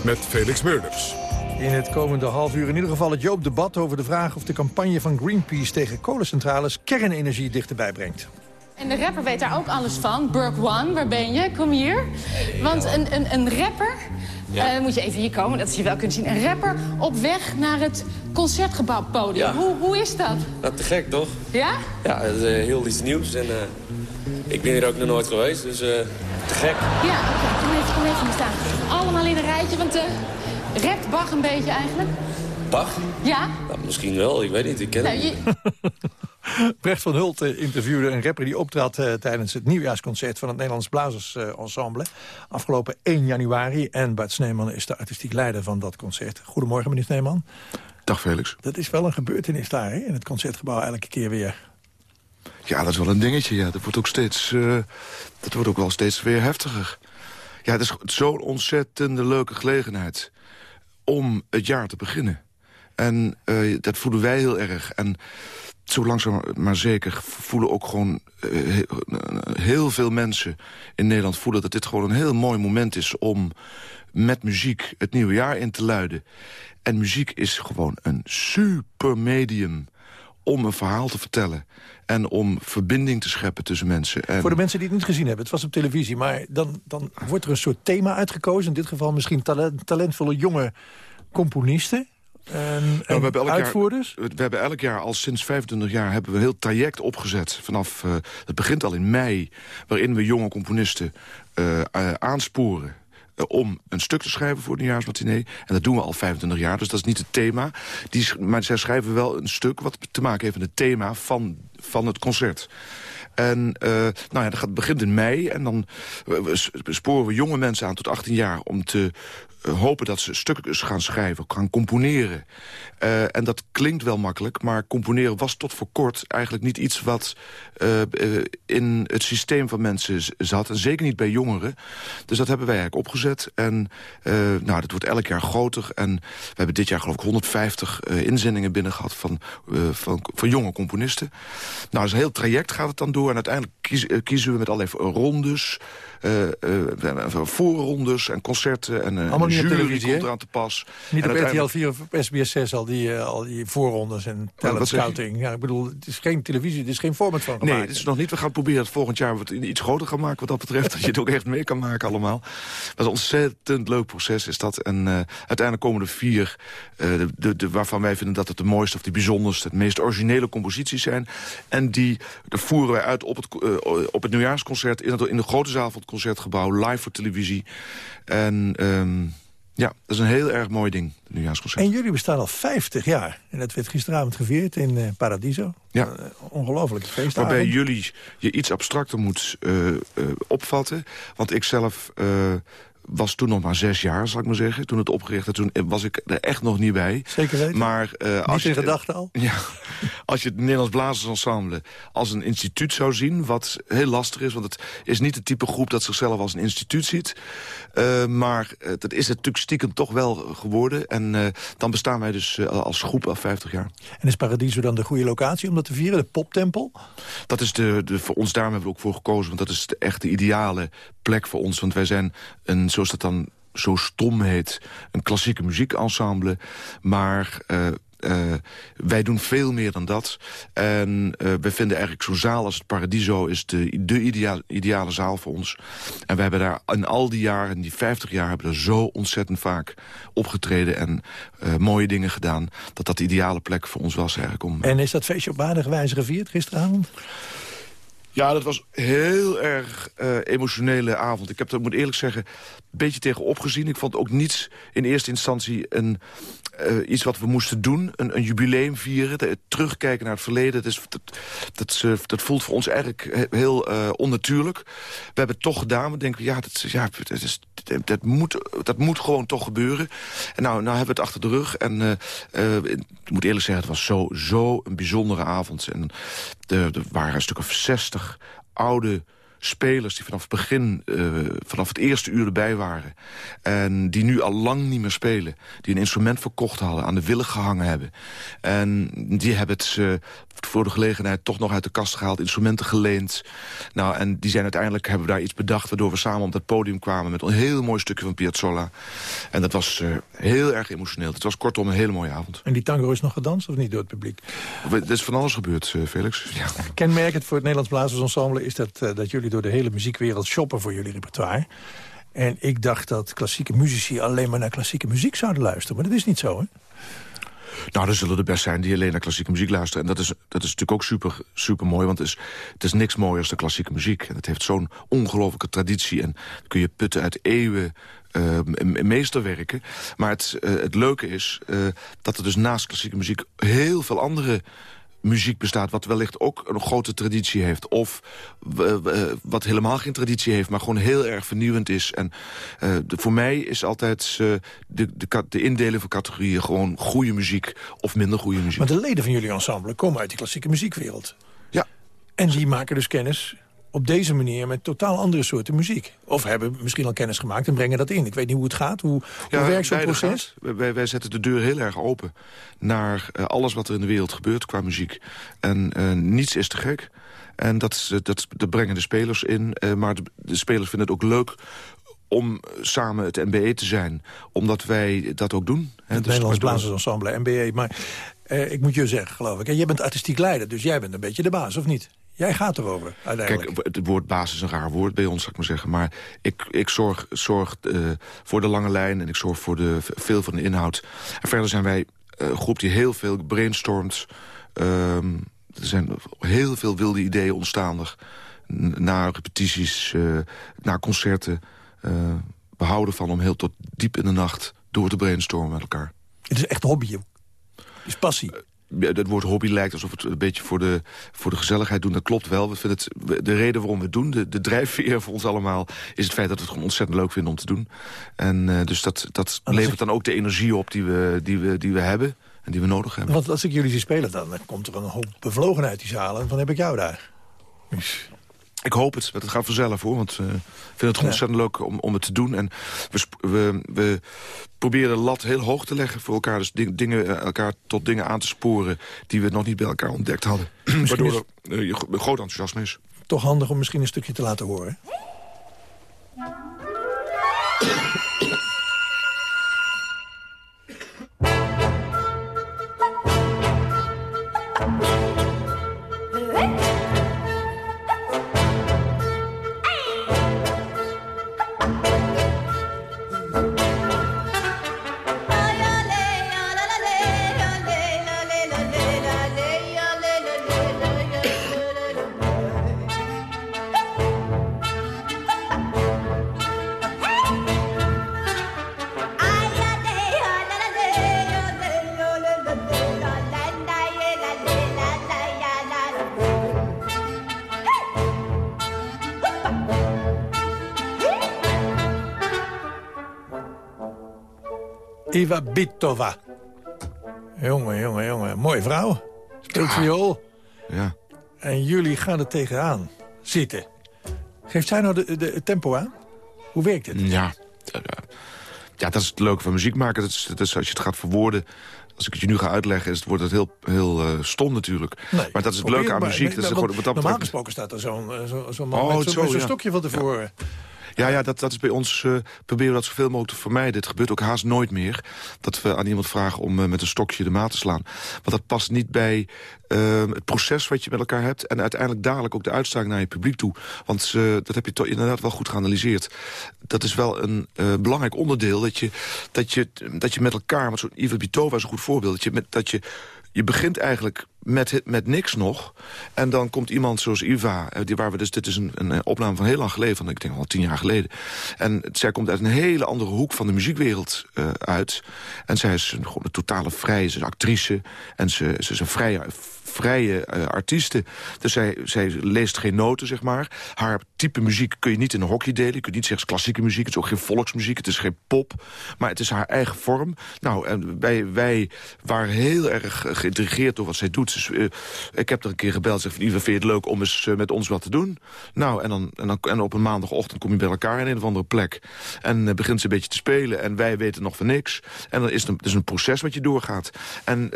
met Felix Meurders. In het komende half uur in ieder geval het Joop-debat over de vraag of de campagne van Greenpeace tegen kolencentrales kernenergie dichterbij brengt. En de rapper weet daar ook alles van. Burke One, waar ben je? Kom hier. Want een, een, een rapper, Ja. eh, moet je even hier komen, dat je wel kunt zien. Een rapper op weg naar het concertgebouwpodium. Ja. Hoe, hoe is dat? Nou, te gek, toch? Ja? Ja, het is eh, heel iets nieuws en eh, ik ben hier ook nog nooit geweest, dus eh, te gek. Ja, oké. Kom even, kom even hier staan. Allemaal in een rijtje, want uh, rapt Bach een beetje eigenlijk. Bach? Ja? Nou, misschien wel, ik weet niet, ik ken Nou, hem je. Brecht van Hult eh, interviewde een rapper die optrad eh, tijdens het nieuwjaarsconcert van het Nederlands Blazers eh, Ensemble. Afgelopen 1 januari. En Bart Sneeman is de artistiek leider van dat concert. Goedemorgen, meneer Sneeman. Dag Felix. Dat is wel een gebeurtenis daar, hè, in het concertgebouw elke keer weer. Ja, dat is wel een dingetje. Ja. Dat, wordt ook steeds, eh, dat wordt ook wel steeds weer heftiger. Ja, het is zo'n ontzettende leuke gelegenheid om het jaar te beginnen. En eh, dat voelen wij heel erg. En zo langzaam maar zeker voelen ook gewoon eh, he- heel veel mensen in Nederland voelen dat dit gewoon een heel mooi moment is om met muziek het nieuwe jaar in te luiden. En muziek is gewoon een super medium om een verhaal te vertellen. En om verbinding te scheppen tussen mensen. En Voor de mensen die het niet gezien hebben, het was op televisie... maar dan, dan wordt er een soort thema uitgekozen. In dit geval misschien talent, talentvolle jonge componisten... En, Nou, we hebben elk uitvoerders? Jaar, we hebben elk jaar, al sinds 25 jaar, hebben we een heel traject opgezet. Vanaf, eh, het begint al in mei, waarin we jonge componisten eh, aansporen om een stuk te schrijven voor de nieuwjaarsmatinee. En dat doen we al 25 jaar, dus dat is niet het thema. Die, maar zij schrijven wel een stuk wat te maken heeft met het thema van, van het concert. En eh, nou ja, dat gaat, begint in mei. En dan eh, sporen we jonge mensen aan tot 18 jaar... om te eh, hopen dat ze stukken gaan schrijven, gaan componeren. Eh, en dat klinkt wel makkelijk, maar componeren was tot voor kort... eigenlijk niet iets wat eh, eh, in het systeem van mensen zat. En zeker niet bij jongeren. Dus dat hebben wij eigenlijk opgezet. En nou, dat wordt elk jaar groter. En we hebben dit jaar geloof ik 150 eh, inzendingen binnen gehad... Van, van, van jonge componisten. Nou, een heel traject gaat het dan door. En uiteindelijk kiezen we met allerlei rondes... eh, eh, voorrondes en concerten en eh, Allemaal niet op jury televisie, komt eraan te pas. Niet En op RTL uiteindelijk- 4 of SBS 6 al die, al die voorrondes en talent wat zeg je? scouting. Ja, ik bedoel, het is geen televisie, het is geen format van gemaakt. Nee, het is nog niet. We gaan proberen het volgend jaar wat iets groter gaan maken wat dat betreft. Dat je het ook echt mee kan maken allemaal. Dat is een ontzettend leuk proces is dat. En uiteindelijk komen er vier de, de, de- waarvan wij vinden dat het de mooiste of de bijzonderste, het meest originele composities zijn. En die voeren wij uit op het, op het nieuwjaarsconcert in, het, in de grote zaal van het concertgebouw, live voor televisie. En ehm, ja, dat is een heel erg mooi ding, het nieuwjaarsconcert. En jullie bestaan al 50 jaar. En dat werd gisteravond gevierd in eh, Paradiso. Ja. Uh, ongelooflijke feestavond. Waarbij jullie je iets abstracter moet eh, opvatten. Want ik zelf was toen nog maar zes jaar, zal ik maar zeggen. Toen het opgericht werd, toen was ik er echt nog niet bij. Zeker weten. Maar, eh, als je, gedachten al? Ja, als je het Nederlands Blazersensemble als een instituut zou zien... wat heel lastig is, want het is niet het type groep... dat zichzelf als een instituut ziet. Eh, maar eh, dat is het natuurlijk stiekem toch wel geworden. En dan bestaan wij dus als groep al 50 jaar. En is Paradiso dan de goede locatie om dat te vieren? De poptempel? Dat is de, de, voor ons, daarom hebben we ook voor gekozen. Want dat is de, echt de ideale plek voor ons. Want wij zijn, een, zoals dat dan zo stom heet... een klassieke muziekensemble. Maar... Uh, uh, wij doen veel meer dan dat. En uh, we vinden eigenlijk zo'n zaal als het Paradiso... is de, de idea ideale zaal voor ons. En we hebben daar in al die jaren, die 50 jaar... hebben er zo ontzettend vaak opgetreden... en mooie dingen gedaan... dat dat de ideale plek voor ons was eigenlijk. Om, en is dat feestje op waardige wijze gevierd gisteravond? Ja, dat was heel erg uh, emotionele avond. Ik heb er, moet eerlijk zeggen, een beetje tegen opgezien. Ik vond ook niets in eerste instantie een, uh, iets wat we moesten doen. Een, een jubileum vieren, terugkijken naar het verleden. Dat, is, dat, dat, voelt voor ons eigenlijk heel onnatuurlijk. We hebben het toch gedaan. We denken, ja, dat, ja dat, is, dat, moet, dat moet gewoon toch gebeuren. En nou, nou hebben we het achter de rug. En ik moet eerlijk zeggen, het was zo, zo een bijzondere avond. En er waren een stuk of zestig oude spelers die vanaf het begin, uh, vanaf het eerste uur erbij waren... en die nu al lang niet meer spelen. Die een instrument verkocht hadden, aan de willen gehangen hebben. En die hebben het uh, voor de gelegenheid toch nog uit de kast gehaald... instrumenten geleend. Nou, en die zijn uiteindelijk, hebben we daar iets bedacht... waardoor we samen op dat podium kwamen met een heel mooi stukje van Piazzolla. En dat was uh, heel erg emotioneel. Het was kortom een hele mooie avond. En die tango is nog gedanst of niet door het publiek? Er is van alles gebeurd, Felix. Ja. Kenmerkend voor het Nederlands Blazersensemble... is dat, dat jullie door de hele muziekwereld shoppen voor jullie repertoire. En ik dacht dat klassieke muzici alleen maar naar klassieke muziek zouden luisteren. Maar dat is niet zo, hè? Nou, er zullen er best zijn die alleen naar klassieke muziek luisteren. En dat is, dat is natuurlijk ook super, super mooi, want het is, het is niks mooiers dan klassieke muziek. En het heeft zo'n ongelofelijke traditie. En kun je putten uit eeuwen uh, meesterwerken. Maar het, uh, het leuke is uh, dat er dus naast klassieke muziek heel veel andere muziek bestaat... wat wellicht ook een grote traditie heeft. Of wat helemaal geen traditie heeft, maar gewoon heel erg vernieuwend is. En uh, de, voor mij is altijd uh, de, de, de indeling van categorieën... gewoon goede muziek of minder goede muziek. Maar de leden van jullie ensemble komen uit die klassieke muziekwereld. Ja. En die maken dus kennis op deze manier met totaal andere soorten muziek. Of hebben misschien al kennis gemaakt en brengen dat in. Ik weet niet hoe het gaat. Hoe, hoe werkt zo'n proces? Wij, wij, zetten de deur heel erg open naar uh, alles wat er in de wereld gebeurt qua muziek. En uh, niets is te gek. En dat, dat, dat brengen de spelers in. Uh, maar de, de, spelers vinden het ook leuk om samen het MBE te zijn. Omdat wij dat ook doen. Het dus Nederlands Blazersensemble, MBE. Maar ik moet je zeggen, geloof ik. En jij bent artistiek leider, dus jij bent een beetje de baas, of niet? Jij gaat erover, uiteindelijk. Kijk, het woord basis is een raar woord bij ons, zou ik maar zeggen. Maar ik, ik zorg, zorg uh, voor de lange lijn en ik zorg voor de, veel van de inhoud. En verder zijn wij uh, een groep die heel veel brainstormt. Um, er zijn heel veel wilde ideeën ontstaan. Na repetities, uh, na concerten. we houden van om heel tot diep in de nacht door te brainstormen met elkaar. Het is echt een hobby, het is passie het woord hobby lijkt alsof het een beetje voor de, voor de gezelligheid doen. Dat klopt wel. We vinden het, de reden waarom we het doen, de, de drijfveer voor ons allemaal... is het feit dat we het gewoon ontzettend leuk vinden om te doen. En uh, dus dat, dat levert dan ook de energie op die we, die, we, die we hebben en die we nodig hebben. Want als ik jullie zie spelen, dan komt er een hoop bevlogen uit die zalen. En dan heb ik jou daar. Dus... Ik hoop het. Het gaat vanzelf hoor. Want uh, ik vind het ontzettend leuk om, om het te doen. En we, we, we proberen de lat heel hoog te leggen voor elkaar. Dus ding, dingen, eh, elkaar tot dingen aan te sporen die we nog niet bij elkaar ontdekt hadden. Waardoor er uh, groot enthousiasme is. Toch handig om misschien een stukje te laten horen. Bitova. Jongen, jongen, jongen. Mooie vrouw. Speelt viool. Ja. En jullie gaan er tegenaan zitten. Geeft zij nou de, de, het tempo aan? Hoe werkt het? Ja. Ja, dat is het leuke van muziek maken. Dat is, dat is, als je het gaat verwoorden als ik het je nu ga uitleggen, is, wordt het heel, heel uh, stom natuurlijk. Nee, maar dat is het leuke aan muziek. dat is wat dat normaal gesproken staat er zo'n zo, zo man oh, met zo'n zo, ja. stokje van tevoren. Ja. Ja, ja dat, dat is bij ons, uh, proberen we dat zoveel mogelijk te vermijden. Het gebeurt ook haast nooit meer dat we aan iemand vragen om uh, met een stokje de maat te slaan. Want dat past niet bij uh, het proces wat je met elkaar hebt... en uiteindelijk dadelijk ook de uitstraling naar je publiek toe. Want dat heb je toch inderdaad wel goed geanalyseerd. Dat is wel een belangrijk onderdeel dat je, dat je, dat je met elkaar... want zo'n Ivo Bitova is een goed voorbeeld, dat je, met, dat je je begint eigenlijk met, met niks nog. En dan komt iemand zoals Iva, die waar we dus, dit is een, een opname van heel lang geleden, ik denk al tien jaar geleden. En zij komt uit een hele andere hoek van de muziekwereld uit. En zij is een, gewoon een totale vrije, ze actrice en ze, ze is een vrije vrije uh, artiesten. Dus zij, zij leest geen noten, zeg maar. Haar type muziek kun je niet in een hokje delen. Je kunt niet zeggen klassieke muziek. Het is ook geen volksmuziek. Het is geen pop. Maar het is haar eigen vorm. Nou, en wij, wij waren heel erg geïntrigeerd door wat zij doet. Dus, uh, ik heb er een keer gebeld. Zeg, vind je het leuk om eens uh, met ons wat te doen? Nou, en, dan, en, dan, en op een maandagochtend kom je bij elkaar in een of andere plek. En begint ze een beetje te spelen. En wij weten nog van niks. En dan is het een, is een proces wat je doorgaat. En,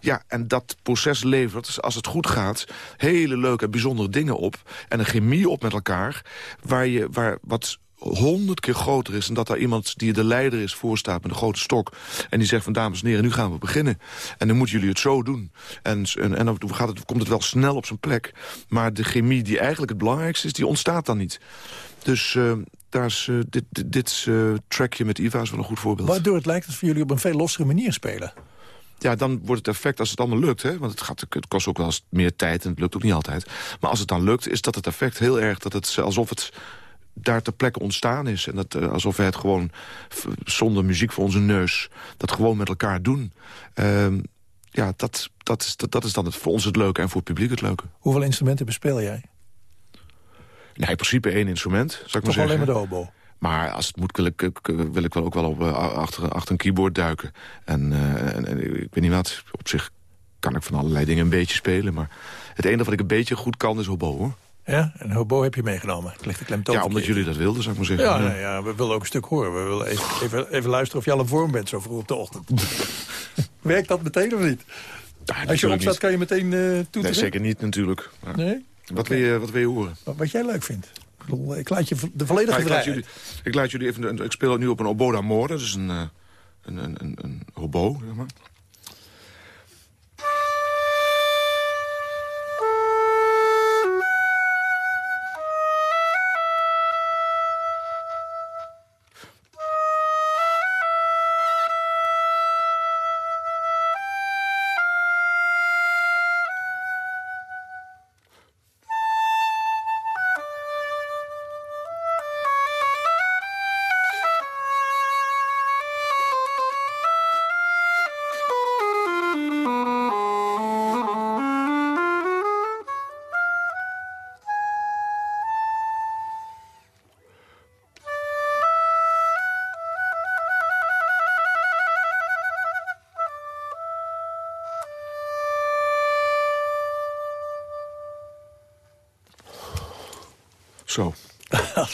ja, en dat proces levert als het goed gaat, hele leuke en bijzondere dingen op. En een chemie op met elkaar, waar je, waar, wat honderd keer groter is... en dat daar iemand die de leider is voorstaat met een grote stok... en die zegt van dames en heren, nu gaan we beginnen. En dan moeten jullie het zo doen. En, en, en dan gaat het, komt het wel snel op zijn plek. Maar de chemie die eigenlijk het belangrijkste is, die ontstaat dan niet. Dus uh, daar is, uh, dit, dit, dit uh, trackje met Iva is wel een goed voorbeeld. Waardoor het lijkt dat jullie op een veel lossere manier spelen ja, dan wordt het effect, als het allemaal lukt... Hè, want het, gaat, het kost ook wel eens meer tijd en het lukt ook niet altijd. Maar als het dan lukt, is dat het effect heel erg... dat het alsof het daar ter plekke ontstaan is. En dat, uh, alsof wij het gewoon zonder muziek voor onze neus... dat gewoon met elkaar doen. Uh, ja, dat, dat, is, dat, dat is dan het, voor ons het leuke en voor het publiek het leuke. Hoeveel instrumenten bespeel jij? Nou, in principe één instrument, zou ik maar zeggen. alleen maar de oboe? Maar als het moet, wil ik, wil ik wel ook wel op, uh, achter, achter een keyboard duiken. En, uh, en, en, ik weet niet wat, op zich kan ik van allerlei dingen een beetje spelen. Maar het enige wat ik een beetje goed kan is hobo, hoor. Ja, en hobo heb je meegenomen. Ik leg de klemtoon Ja, omdat jullie dat wilden, zou ik maar zeggen. Ja, nou ja, we willen ook een stuk horen. We willen even, even, even luisteren of je al in vorm bent zo vroeg op de ochtend. Werkt dat meteen of niet? Ja, Als je opstaat, kan je meteen uh, toeteren? Nee, zeker niet natuurlijk. Nee? Wat, wil je, wat wil je horen? Wat jij leuk vindt. Ik laat je de volledige ja, ik, laat jullie, ik laat jullie even... Ik speel nu op een oboe d'amore. Dat is een, een, een, een, een hobo, zeg maar.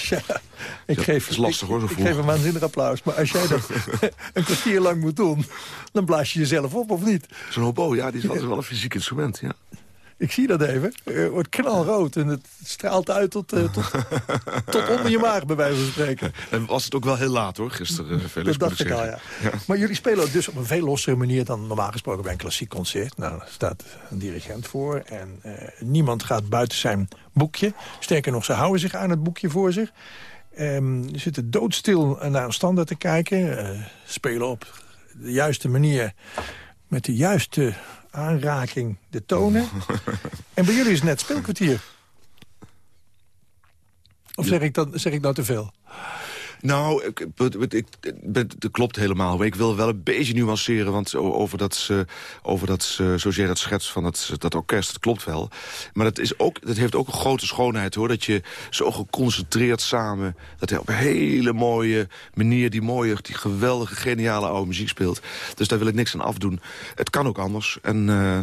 Ja, ik geef, dat is lastig hoor, zo ik, ik geef een waanzinnig applaus. Maar als jij dat een kwartier lang moet doen... dan blaas je jezelf op, of niet? Zo'n hobo, ja, die is wel, wel een fysiek instrument, ja. Ik zie dat even. Het wordt knalrood en het straalt uit tot, uh, tot, tot onder je maag, bij wijze van spreken. En was het ook wel heel laat, hoor, gisteren. Uh, dat dacht ik al, ja. ja. Maar jullie spelen dus op een veel lossere manier dan normaal gesproken bij een klassiek concert. Nou, daar staat een dirigent voor en uh, niemand gaat buiten zijn boekje. Sterker nog, ze houden zich aan het boekje voor zich. Um, ze zitten doodstil naar een standaard te kijken. spelen op de juiste manier met de juiste aanraking, de tonen. en bij jullie is het net speelkwartier. Of zeg ik, dan, zeg ik nou te veel? Nou, ik, ik, dat klopt helemaal. Ik wil wel een beetje nuanceren, want over dat, over dat dat schetst van dat, dat orkest, dat klopt wel. Maar dat, is ook, dat heeft ook een grote schoonheid, hoor. Dat je zo geconcentreerd samen, dat hij op een hele mooie manier... die mooie, die geweldige, geniale oude muziek speelt. Dus daar wil ik niks aan afdoen. Het kan ook anders. En... Uh,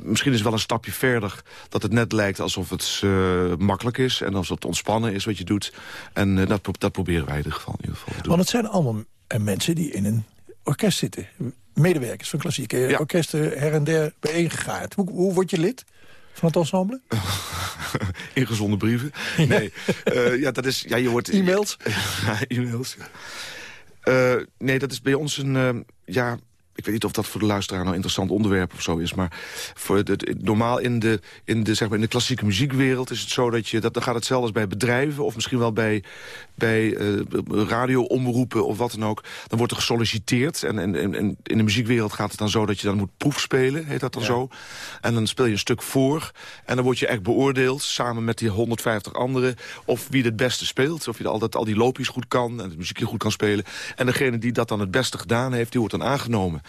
misschien is het wel een stapje verder dat het net lijkt alsof het uh, makkelijk is... en alsof het ontspannen is wat je doet. En uh, dat, dat, proberen wij in ieder geval, in ieder geval te doen. Want het zijn allemaal mensen die in een orkest zitten. Medewerkers van klassieke ja. orkesten her en der bijeengegaard. Hoe, hoe word je lid? Van het ensemble? Ingezonde brieven. Nee, uh, ja, dat is... Ja, je wordt... E-mails? ja, e-mails. Nee, dat is bij ons een... Ja, ik weet niet of dat voor de luisteraar nou een interessant onderwerp of zo is... maar voor de, normaal in de, in, de, zeg maar in de klassieke muziekwereld is het zo dat je... Dat, dan gaat het zelfs bij bedrijven of misschien wel bij, bij uh, radioomroepen of wat dan ook. Dan wordt er gesolliciteerd en, en, en, in de muziekwereld gaat het dan zo... dat je dan moet proefspelen, heet dat dan zo. En dan speel je een stuk voor en dan word je echt beoordeeld... samen met die 150 anderen of wie het beste speelt. Of je altijd al die loopjes goed kan en het muziekje goed kan spelen. En degene die dat dan het beste gedaan heeft, die wordt dan aangenomen.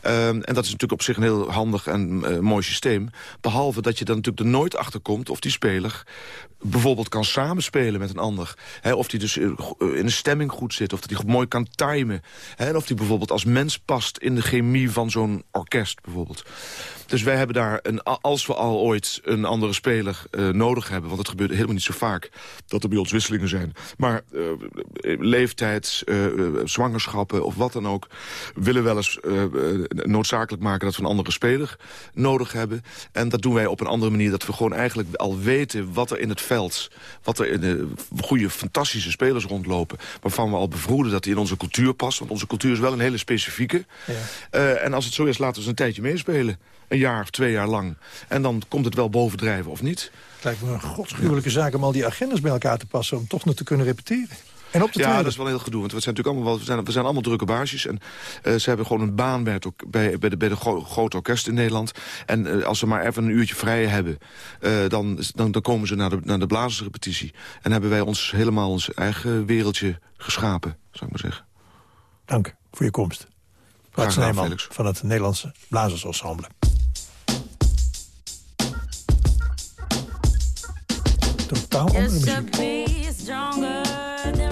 Ehm, en dat is natuurlijk op zich een heel handig en uh, mooi systeem. Behalve dat je dan natuurlijk er nooit achter komt of die speler bijvoorbeeld kan samenspelen met een ander. of die dus in een stemming goed zit, of dat hij mooi kan timen. en of die bijvoorbeeld als mens past in de chemie van zo'n orkest bijvoorbeeld. Dus wij hebben daar, een, als we al ooit een andere speler nodig hebben... want het gebeurt helemaal niet zo vaak dat er bij ons wisselingen zijn... maar uh, leeftijd, zwangerschappen of wat dan ook... willen wel eens noodzakelijk maken dat we een andere speler nodig hebben. En dat doen wij op een andere manier. Dat we gewoon eigenlijk al weten wat er in het veld... wat er in de goede, fantastische spelers rondlopen... waarvan we al bevroeden dat die in onze cultuur past. Want onze cultuur is wel een hele specifieke. Ja. en als het zo is, laten we eens een tijdje meespelen een jaar of twee jaar lang. En dan komt het wel bovendrijven of niet. Het lijkt me een godschuwelijke zaak om al die agendas bij elkaar te passen... om toch nog te kunnen repeteren. En op de ja, dat is wel heel gedoe. Want we zijn natuurlijk allemaal, wel, we zijn, we zijn allemaal drukke baasjes. En uh, ze hebben gewoon een baan bij, het, bij, bij de, bij de gro grote orkest in Nederland. En uh, als ze maar even een uurtje vrij hebben... Uh, dan, dan, dan komen ze naar de, naar de blazersrepetitie. En hebben wij ons helemaal ons eigen wereldje geschapen, zou ik maar zeggen. Dank voor je komst. Bart van het Nederlandse Blazersensemble. totaal andere muziek.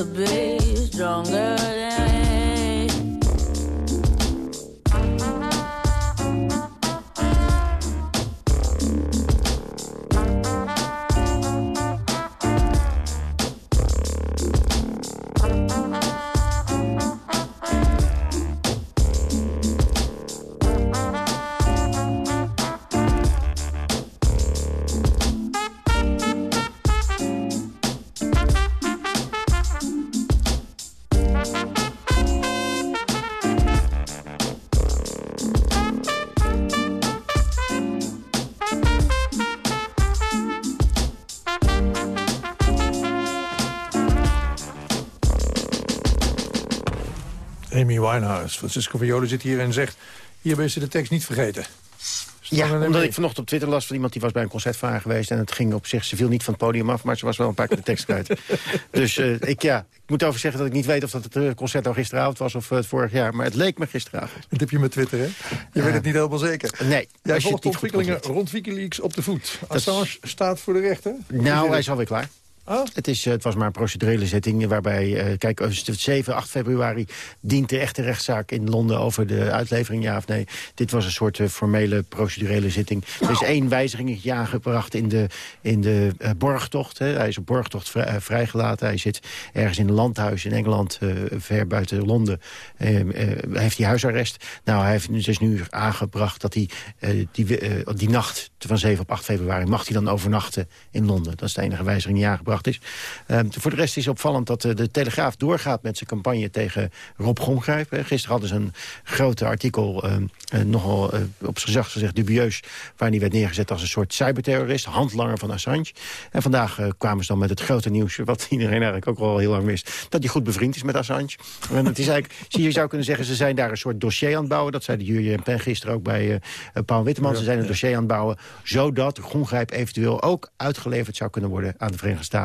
You should Francisco Viola zit hier en zegt... hierbij is ze de tekst niet vergeten. Ja, omdat ik vanochtend op Twitter las van iemand die was bij een concert van haar geweest... en het ging op zich, ze viel niet van het podium af... maar ze was wel een paar keer de tekst kwijt. dus eh, ik, ja, ik moet over zeggen dat ik niet weet of dat het eh, concert nou gisteravond was... of eh, het vorig jaar, maar het leek me gisteravond. Dat heb je met Twitter, hè? Je weet het niet helemaal zeker. Nee, Jij volgt ontwikkelingen rond Wikileaks op de voet. Assange staat voor de rechter. Nou, hij is alweer klaar. Oh. Het, is, eh, het was maar een procedurele zitting waarbij, eh, kijk, als het 7, 8 februari dient de echte rechtszaak in Londen over de uitlevering, ja of nee. Dit was een soort eh, formele procedurele zitting. Er is één wijzigingetje aangebracht in de, in de eh, borgtocht. Hè. Hij is op borgtocht vrij- eh, vrijgelaten. Hij zit ergens in een landhuis in Engeland, eh, ver buiten Londen. Eh, eh, heeft hij huisarrest. Nou, hij heeft dus nu aangebracht dat hij eh, die, eh, die nacht van 7 op 8 februari... mag hij dan overnachten in Londen. Dat is de enige wijziging die aangebracht is. Ehm, voor de rest is opvallend dat de Telegraaf doorgaat met zijn campagne tegen Rob Gongrijp. Gisteren hadden ze een groot artikel, ehm, nogal op zijn zacht gezegd dubieus... waar hij werd neergezet als een soort cyberterrorist, handlanger van Assange. En vandaag kwamen ze dan met het grote nieuws, wat iedereen eigenlijk ook al heel lang wist... dat hij goed bevriend is met Assange. En het is eigenlijk, je zou kunnen zeggen, ze zijn daar een soort dossier aan het bouwen. Dat zeiden Jurje en Pen gisteren ook bij uh, Paul Witteman. Ze zijn een dossier aan het bouwen, zodat Gongrijp eventueel ook uitgeleverd zou kunnen worden aan de Verenigde Staten...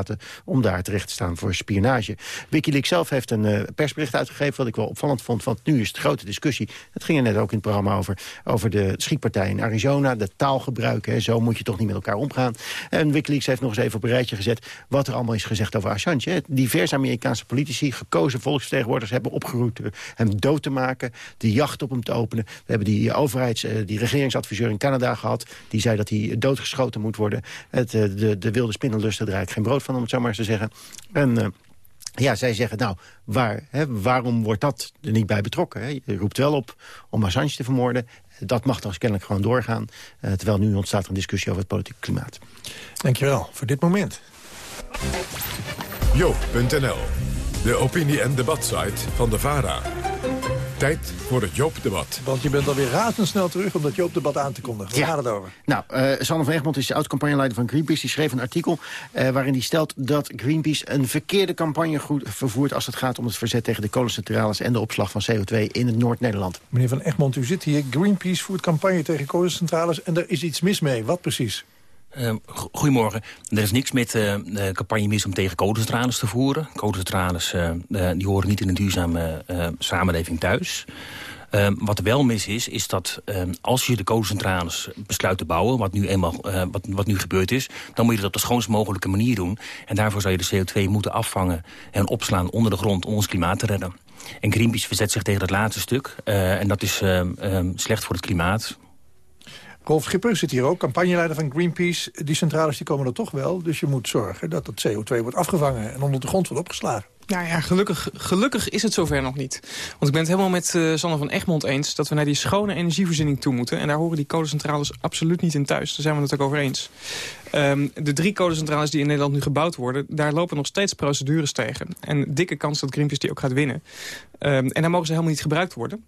om daar terecht te staan voor spionage. Wikileaks zelf heeft een uh, persbericht uitgegeven, wat ik wel opvallend vond. Want nu is het grote discussie, het ging er net ook in het programma over... over de schietpartij in Arizona, de taalgebruik. Hè, zo moet je toch niet met elkaar omgaan. En Wikileaks heeft nog eens even op een rijtje gezet... wat er allemaal is gezegd over Assange. Diverse Amerikaanse politici, gekozen volksvertegenwoordigers... hebben opgeroepen hem dood te maken, de jacht op hem te openen. We hebben die overheids, eh, die regeringsadviseur in Canada gehad... die zei dat hij doodgeschoten moet worden. Het, eh, de, de wilde spinnenlusten draait geen brood van, om het zo maar eens te zeggen. En... Uh, ja, zij zeggen, nou, waar, hè, waarom wordt dat er niet bij betrokken? Hè? Je roept wel op om Assange te vermoorden. Dat mag dan kennelijk gewoon doorgaan. Uh, terwijl nu ontstaat er een discussie over het politieke klimaat. Dankjewel voor dit moment. Joop.nl, de opinie- en debatsite van de VARA. Tijd voor het Joop-debat. Want je bent alweer razendsnel terug om dat Joop-debat aan te kondigen. Waar gaat het over? Nou, uh, Sanne van Egmond is de oud-campagneleider van Greenpeace. Die schreef een artikel uh, waarin hij stelt dat Greenpeace een verkeerde campagne goed vervoert... als het gaat om het verzet tegen de kolencentrales en de opslag van CO2 in het Noord-Nederland. Meneer van Egmond, u zit hier. Greenpeace voert campagne tegen kolencentrales en er is iets mis mee. Wat precies? Uh, goedemorgen. Er is niks met uh, campagne mis om tegen kolencentrales te voeren. Kolencentrales uh, die horen niet in een duurzame samenleving thuis. Ehm, wat wel mis is, is dat ehm, als je de kolencentrales besluit te bouwen... Wat nu, eenmaal, wat, wat nu gebeurd is, dan moet je dat op de schoonst mogelijke manier doen. En daarvoor zou je de CO2 moeten afvangen en opslaan onder de grond... om ons klimaat te redden. En Greenpeace verzet zich tegen dat laatste stuk. en dat is slecht voor het klimaat. Rolf Schipper zit hier ook, campagneleider van Greenpeace. Die centrales die komen er toch wel, dus je moet zorgen dat het CO2 wordt afgevangen... en onder de grond wordt opgeslagen. Nou ja, gelukkig, gelukkig is het zover nog niet. Want ik ben het helemaal met uh, Sanne van Egmond eens... dat we naar die schone energievoorziening toe moeten. En daar horen die kolencentrales absoluut niet in thuis. Daar zijn we het ook over eens. Um, de drie kolencentrales die in Nederland nu gebouwd worden... daar lopen nog steeds procedures tegen. En dikke kans dat Greenpeace die ook gaat winnen. Um, en daar mogen ze helemaal niet gebruikt worden.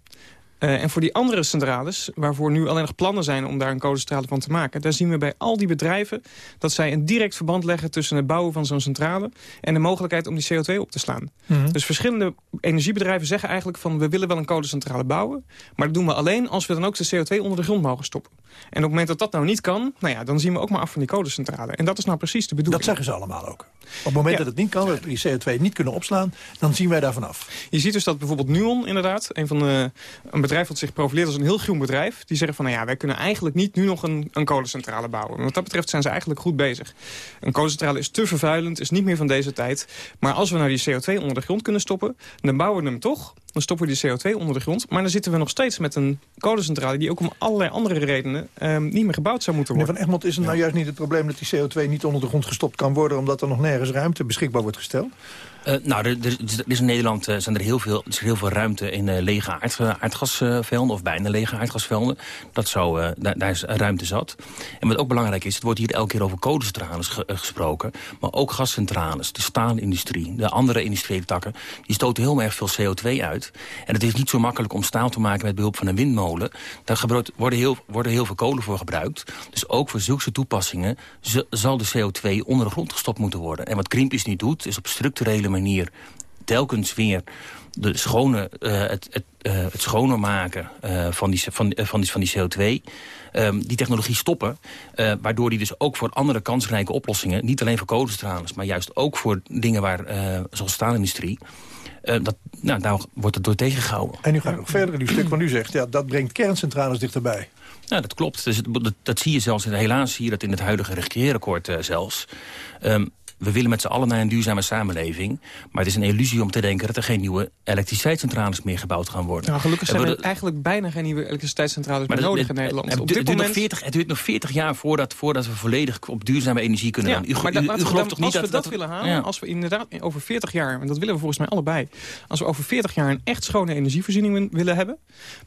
Uh, en voor die andere centrales, waarvoor nu alleen nog plannen zijn om daar een kolencentrale van te maken, daar zien we bij al die bedrijven dat zij een direct verband leggen tussen het bouwen van zo'n centrale en de mogelijkheid om die CO2 op te slaan. Mm -hmm. Dus verschillende energiebedrijven zeggen eigenlijk van we willen wel een kolencentrale bouwen, maar dat doen we alleen als we dan ook de CO2 onder de grond mogen stoppen. En op het moment dat dat nou niet kan, nou ja, dan zien we ook maar af van die kolencentrale. En dat is nou precies de bedoeling. Dat zeggen ze allemaal ook. Op het moment ja. dat het niet kan, dat we die CO2 niet kunnen opslaan, dan zien wij daar vanaf. Je ziet dus dat bijvoorbeeld Nuon inderdaad, een van de, een bedrijf wat zich profileert als een heel groen bedrijf... die zeggen van, nou ja, wij kunnen eigenlijk niet nu nog een, een kolencentrale bouwen. En wat dat betreft zijn ze eigenlijk goed bezig. Een kolencentrale is te vervuilend, is niet meer van deze tijd. Maar als we nou die CO2 onder de grond kunnen stoppen... dan bouwen we hem toch, dan stoppen we die CO2 onder de grond. Maar dan zitten we nog steeds met een kolencentrale... die ook om allerlei andere redenen um, niet meer gebouwd zou moeten worden. Meneer Van Egmond, is het nou juist niet het probleem... dat die CO2 niet onder de grond gestopt kan worden... omdat er nog nergens ruimte beschikbaar wordt gesteld? Uh, nou, er, er, is in Nederland uh, zijn er heel veel, is heel veel ruimte in uh, lege aard, aardgasvelden... of bijna lege aardgasvelden. Dat zou, daar, daar, is ruimte zat. En wat ook belangrijk is, het wordt hier elke keer over kolencentrales ge, gesproken... maar ook gascentrales, de staalindustrie, de andere industriële takken... die stoten heel erg veel CO2 uit. En het is niet zo makkelijk om staal te maken met behulp van een windmolen. Daar worden heel, worden heel veel kolen voor gebruikt. Dus ook voor zulke toepassingen zal de CO2 onder de grond gestopt moeten worden. En wat Greenpeace nu doet, is op structurele manier telkens weer de schone, uh, het, het, uh, het schoner maken uh, van, die, van, van, die, van die CO2. Um, die technologie stoppen. waardoor die dus ook voor andere kansrijke oplossingen... niet alleen voor kolencentrales, maar juist ook voor dingen waar, zoals staalindustrie... dat, nou, daar wordt het door tegengehouden. En nu gaat nog verder in uw stuk, want u zegt... Ja, dat brengt kerncentrales dichterbij. Nou, dat klopt. Dus dat, dat, zie je zelfs, helaas zie je dat in het huidige regeerakkoord zelfs. Um, we willen met z'n allen naar een duurzame samenleving. Maar het is een illusie om te denken dat er geen nieuwe elektriciteitscentrales meer gebouwd gaan worden. Nou, gelukkig zijn er eigenlijk bijna geen nieuwe elektriciteitscentrales meer nodig het, in Nederland. Het, het, het, duurt 40, het, duurt nog 40 jaar voordat, voordat we volledig op duurzame energie kunnen gaan. U, maar u, u, u gelooft toch niet dat... Als we dat, willen halen, ja. als we inderdaad over 40 jaar... en dat willen we volgens mij allebei... als we over 40 jaar een echt schone energievoorziening willen hebben...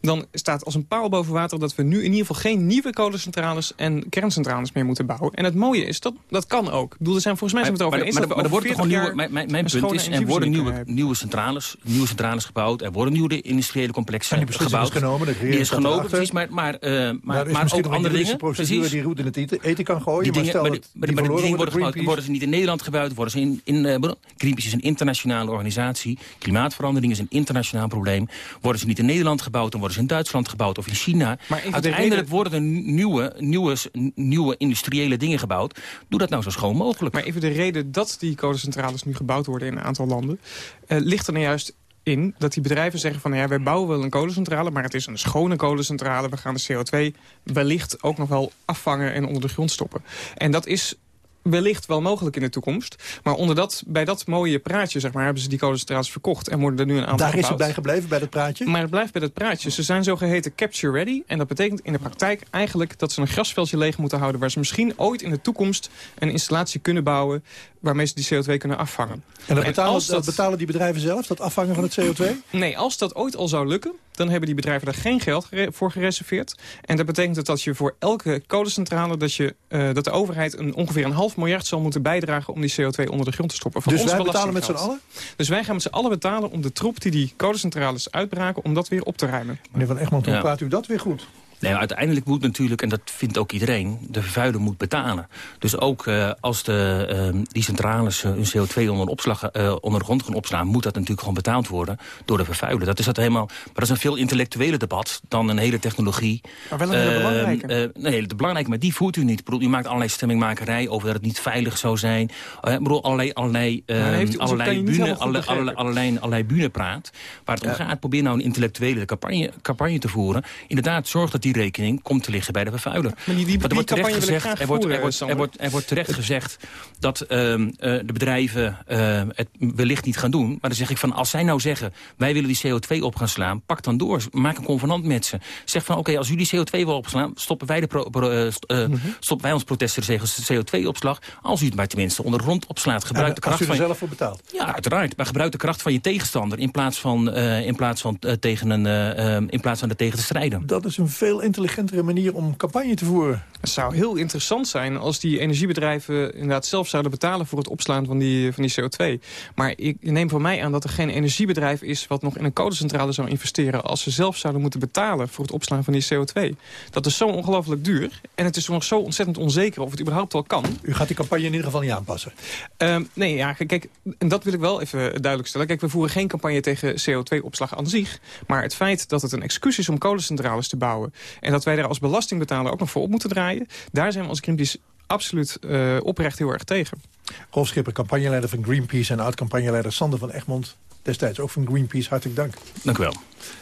dan staat als een paal boven water dat we nu in ieder geval geen nieuwe kolencentrales en kerncentrales meer moeten bouwen. En het mooie is, dat, dat kan ook. Ik bedoel, er zijn volgens mij zijn het maar, er over worden gewoon 40 nieuwe, jaar mijn, mijn punt is, er worden nieuwe, nieuwe, centrales, nieuwe centrales gebouwd. Er worden nieuwe industriële complexen En die gebouwd. is genomen, de die is genomen, precies. Maar, maar, eh, maar, er is ook andere dingen. procedure Precies. die roet in het eten, kan gooien. Die maar dingen, stel maar, dat die- maar, die maar die verloren dingen worden, gebouwd, worden ze niet in Nederland gebouwd, worden ze in, in eh, Greenpeace is een internationale organisatie. Klimaatverandering is een internationaal probleem. Worden ze niet in Nederland gebouwd, dan worden ze in Duitsland gebouwd of in China. Uiteindelijk worden er nieuwe, nieuwe, nieuwe industriële dingen gebouwd. Doe dat nou zo schoon mogelijk. Maar even de reden dat die kolencentrales nu gebouwd worden in een aantal landen... eh, ligt er nou juist in dat die bedrijven zeggen van... ja, wij bouwen wel een kolencentrale, maar het is een schone kolencentrale. We gaan de CO2 wellicht ook nog wel afvangen en onder de grond stoppen. En dat is wellicht wel mogelijk in de toekomst. Maar onder dat, bij dat mooie praatje zeg maar, hebben ze die kolencentrales verkocht... en worden er nu een aantal Daar is het bij gebleven, bij dat praatje? Maar het blijft bij dat praatje. Ze zijn zogeheten capture ready. En dat betekent in de praktijk eigenlijk dat ze een grasveldje leeg moeten houden... waar ze misschien ooit in de toekomst een installatie kunnen bouwen... waarmee ze die CO2 kunnen afvangen. En dat betalen, dat betalen die bedrijven zelf, dat afvangen van het CO2? Nee, als dat ooit al zou lukken... dan hebben die bedrijven daar geen geld voor gereserveerd. En dat betekent dat, dat je voor elke kolencentrale... Dat, je, eh, dat de overheid een, ongeveer een half miljard zal moeten bijdragen... om die CO2 onder de grond te stoppen. Van Dus ons wij betalen met z'n belastinggeld. Dus wij gaan met z'n allen betalen om de troep die die kolencentrales uitbraken... om dat weer op te ruimen. Meneer Van Egmond, hoe Ja. praat u dat weer goed? Nee, maar uiteindelijk moet natuurlijk, en dat vindt ook iedereen... de vervuiler moet betalen. Dus ook eh, als de, eh, die centrales eh, hun CO2 onder, opslag, onder de grond gaan opslaan... moet dat natuurlijk gewoon betaald worden door de vervuiler. Dat is dat helemaal, maar dat is een veel intellectuele debat dan een hele technologie. Maar wel een hele belangrijke. nee, de belangrijke, maar die voert u niet. Ik bedoel, u maakt allerlei stemmingmakerij over dat het niet veilig zou zijn. Ik bedoel, allerlei, allerlei, eh, kan allerlei, alle- allerlei, begrepen. allerlei, allerlei bühnepraat. Waar het om gaat, probeer nou een intellectuele campagne, campagne te voeren. Inderdaad, zorg dat die rekening komt te liggen bij de vervuiler. Maar die- er die wordt terecht wil gezegd, er wordt, er, wordt, er, Sander. wordt, er wordt terecht gezegd dat ehm, eh, de bedrijven ehm, het wellicht niet gaan doen. Maar dan zeg ik van, als zij nou zeggen, wij willen die CO2 op gaan slaan, pak dan door. Maak een convenant met ze. Zeg van, oké, als jullie CO2 willen opslaan, stoppen wij, de pro- pro- eh, st- eh, Mhm. stoppen wij ons protest tegen CO2-opslag. Als u het maar tenminste onder de grond opslaat, gebruik de als kracht u er van... zelf voor betaalt? Ja, uiteraard. Maar gebruik de kracht van je tegenstander in plaats van, eh, in plaats van, eh, tegen, een, eh, eh, in plaats van er tegen te strijden. Dat is een veel intelligentere manier om campagne te voeren. Het zou heel interessant zijn als die energiebedrijven inderdaad zelf zouden betalen voor het opslaan van die, van die CO2. Maar ik neem van mij aan dat er geen energiebedrijf is wat nog in een kolencentrale zou investeren als ze zelf zouden moeten betalen voor het opslaan van die CO2. Dat is zo ongelooflijk duur en het is nog zo ontzettend onzeker of het überhaupt wel kan. U gaat die campagne in ieder geval niet aanpassen. Ehm, nee, ja, kijk, en dat wil ik wel even duidelijk stellen. Kijk, we voeren geen campagne tegen CO2-opslag aan zich. Maar het feit dat het een excuus is om kolencentrales te bouwen... en dat wij daar als belastingbetaler ook nog voor op moeten draaien... daar zijn we als Greenpeace absoluut eh, oprecht heel erg tegen. Rolf Schipper, campagneleider van Greenpeace... en oud-campagneleider Sander van Egmond, destijds ook van Greenpeace. Hartelijk dank. Dank u wel.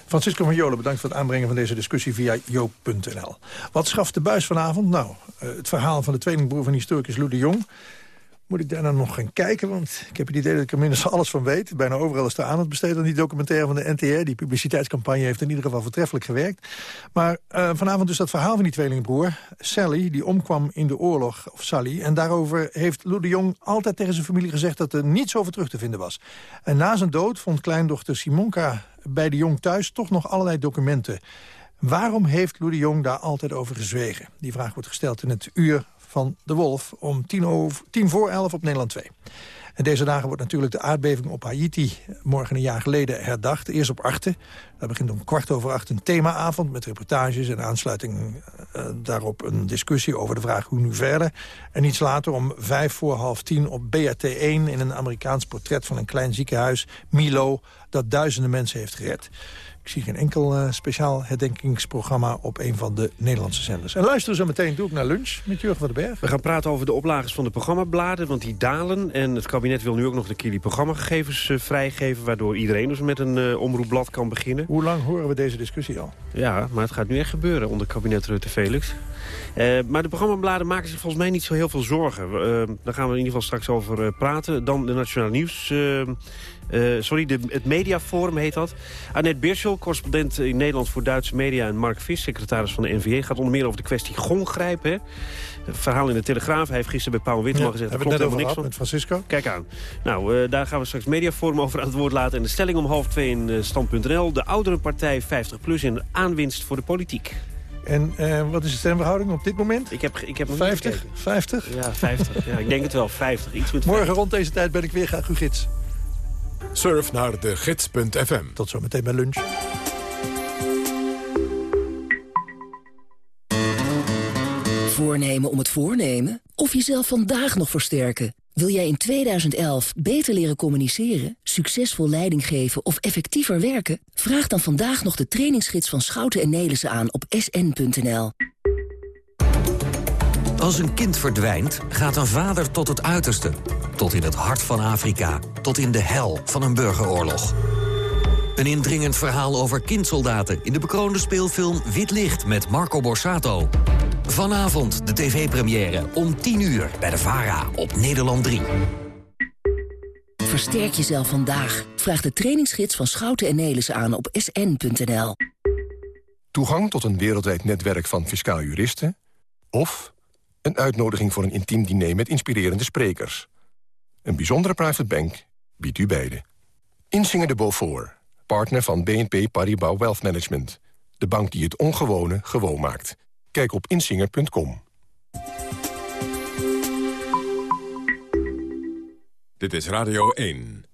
Francisco van Jolen, bedankt voor het aanbrengen van deze discussie via joop.nl. Wat schaft de buis vanavond? Nou, eh, het verhaal van de tweelingbroer van historicus Lou de Jong. Moet ik daar nou nog gaan kijken? Want ik heb het idee dat ik er minstens alles van weet. Bijna overal is er aandacht besteed aan die documentaire van de NTR. Die publiciteitscampagne heeft in ieder geval voortreffelijk gewerkt. Maar eh, vanavond dus dat verhaal van die tweelingbroer. Sally, die omkwam in de oorlog, of Sally. En daarover heeft Lou de Jong altijd tegen zijn familie gezegd... dat er niets over terug te vinden was. En na zijn dood vond kleindochter Simonka bij de Jong thuis... toch nog allerlei documenten. Waarom heeft Lou de Jong daar altijd over gezwegen? Die vraag wordt gesteld in het uur van de Wolf om tien, over, tien voor elf op Nederland 2. En deze dagen wordt natuurlijk de aardbeving op Haiti morgen een jaar geleden herdacht. Eerst op achten. Daar begint om kwart over acht een themaavond met reportages en aansluiting eh, daarop een discussie over de vraag hoe nu verder. En iets later om vijf voor half tien op BRT1 in een Amerikaans portret van een klein ziekenhuis, Milo, dat duizenden mensen heeft gered. Ik zie geen enkel eh, speciaal herdenkingsprogramma op een van de Nederlandse zenders. En luisteren zo meteen doe ik naar lunch met Jurgen van den Berg. We gaan praten over de oplages van de programmabladen, want die dalen. En het kabinet wil nu ook nog een keer die programmagegevens eh, vrijgeven... waardoor iedereen dus met een eh, omroepblad kan beginnen. Hoe lang horen we deze discussie al? Ja, maar het gaat nu echt gebeuren onder kabinet Rutte-Felix. Eh, maar de programmabladen maken zich volgens mij niet zo heel veel zorgen. Eh, daar gaan we in ieder geval straks over eh, praten. Dan de Nationale Nieuws... sorry, de, het Mediaforum heet dat. Annette Birschel, correspondent in Nederland voor Duitse media... en Mark Vis, secretaris van de NVA, gaat onder meer over de kwestie gongrijpen. Hè? Verhaal in de Telegraaf. Hij heeft gisteren bij Paul Witteman Ja, gezegd... het net helemaal over niks van. met Francisco. Kijk aan. Nou, daar gaan we straks Mediaforum over aan het woord laten. En de stelling om half twee in eh, stand.nl. De oudere partij 50PLUS in aanwinst voor de politiek. En eh, wat is de stemverhouding op dit moment? Ik heb, ik heb nog 50? Niet gekeken. 50? Ja, 50. ja, ik denk het wel. 50. Iets met Morgen rond deze tijd ben ik weer graag uw gids. Surf naar de gids.fm. Tot zometeen bij lunch. Voornemen om het voornemen? Of jezelf vandaag nog versterken? Wil jij in 2011 beter leren communiceren, succesvol leiding geven of effectiever werken? Vraag dan vandaag nog de trainingsgids van Schouten en Nelissen aan op sn.nl. Als een kind verdwijnt, gaat een vader tot het uiterste. Tot in het hart van Afrika. Tot in de hel van een burgeroorlog. Een indringend verhaal over kindsoldaten in de bekroonde speelfilm Wit Licht met Marco Borsato. Vanavond de tv-première om 10 uur bij de VARA op Nederland 3. Versterk jezelf vandaag. Vraag de trainingsgids van Schouten en Nelissen aan op sn.nl. Toegang tot een wereldwijd netwerk van fiscaal juristen... of een uitnodiging voor een intiem diner met inspirerende sprekers. Een bijzondere private bank biedt u beide. Insinger de Beaufort, partner van BNP Paribas Wealth Management. De bank die het ongewone gewoon maakt. Kijk op insinger.com. Dit is Radio 1.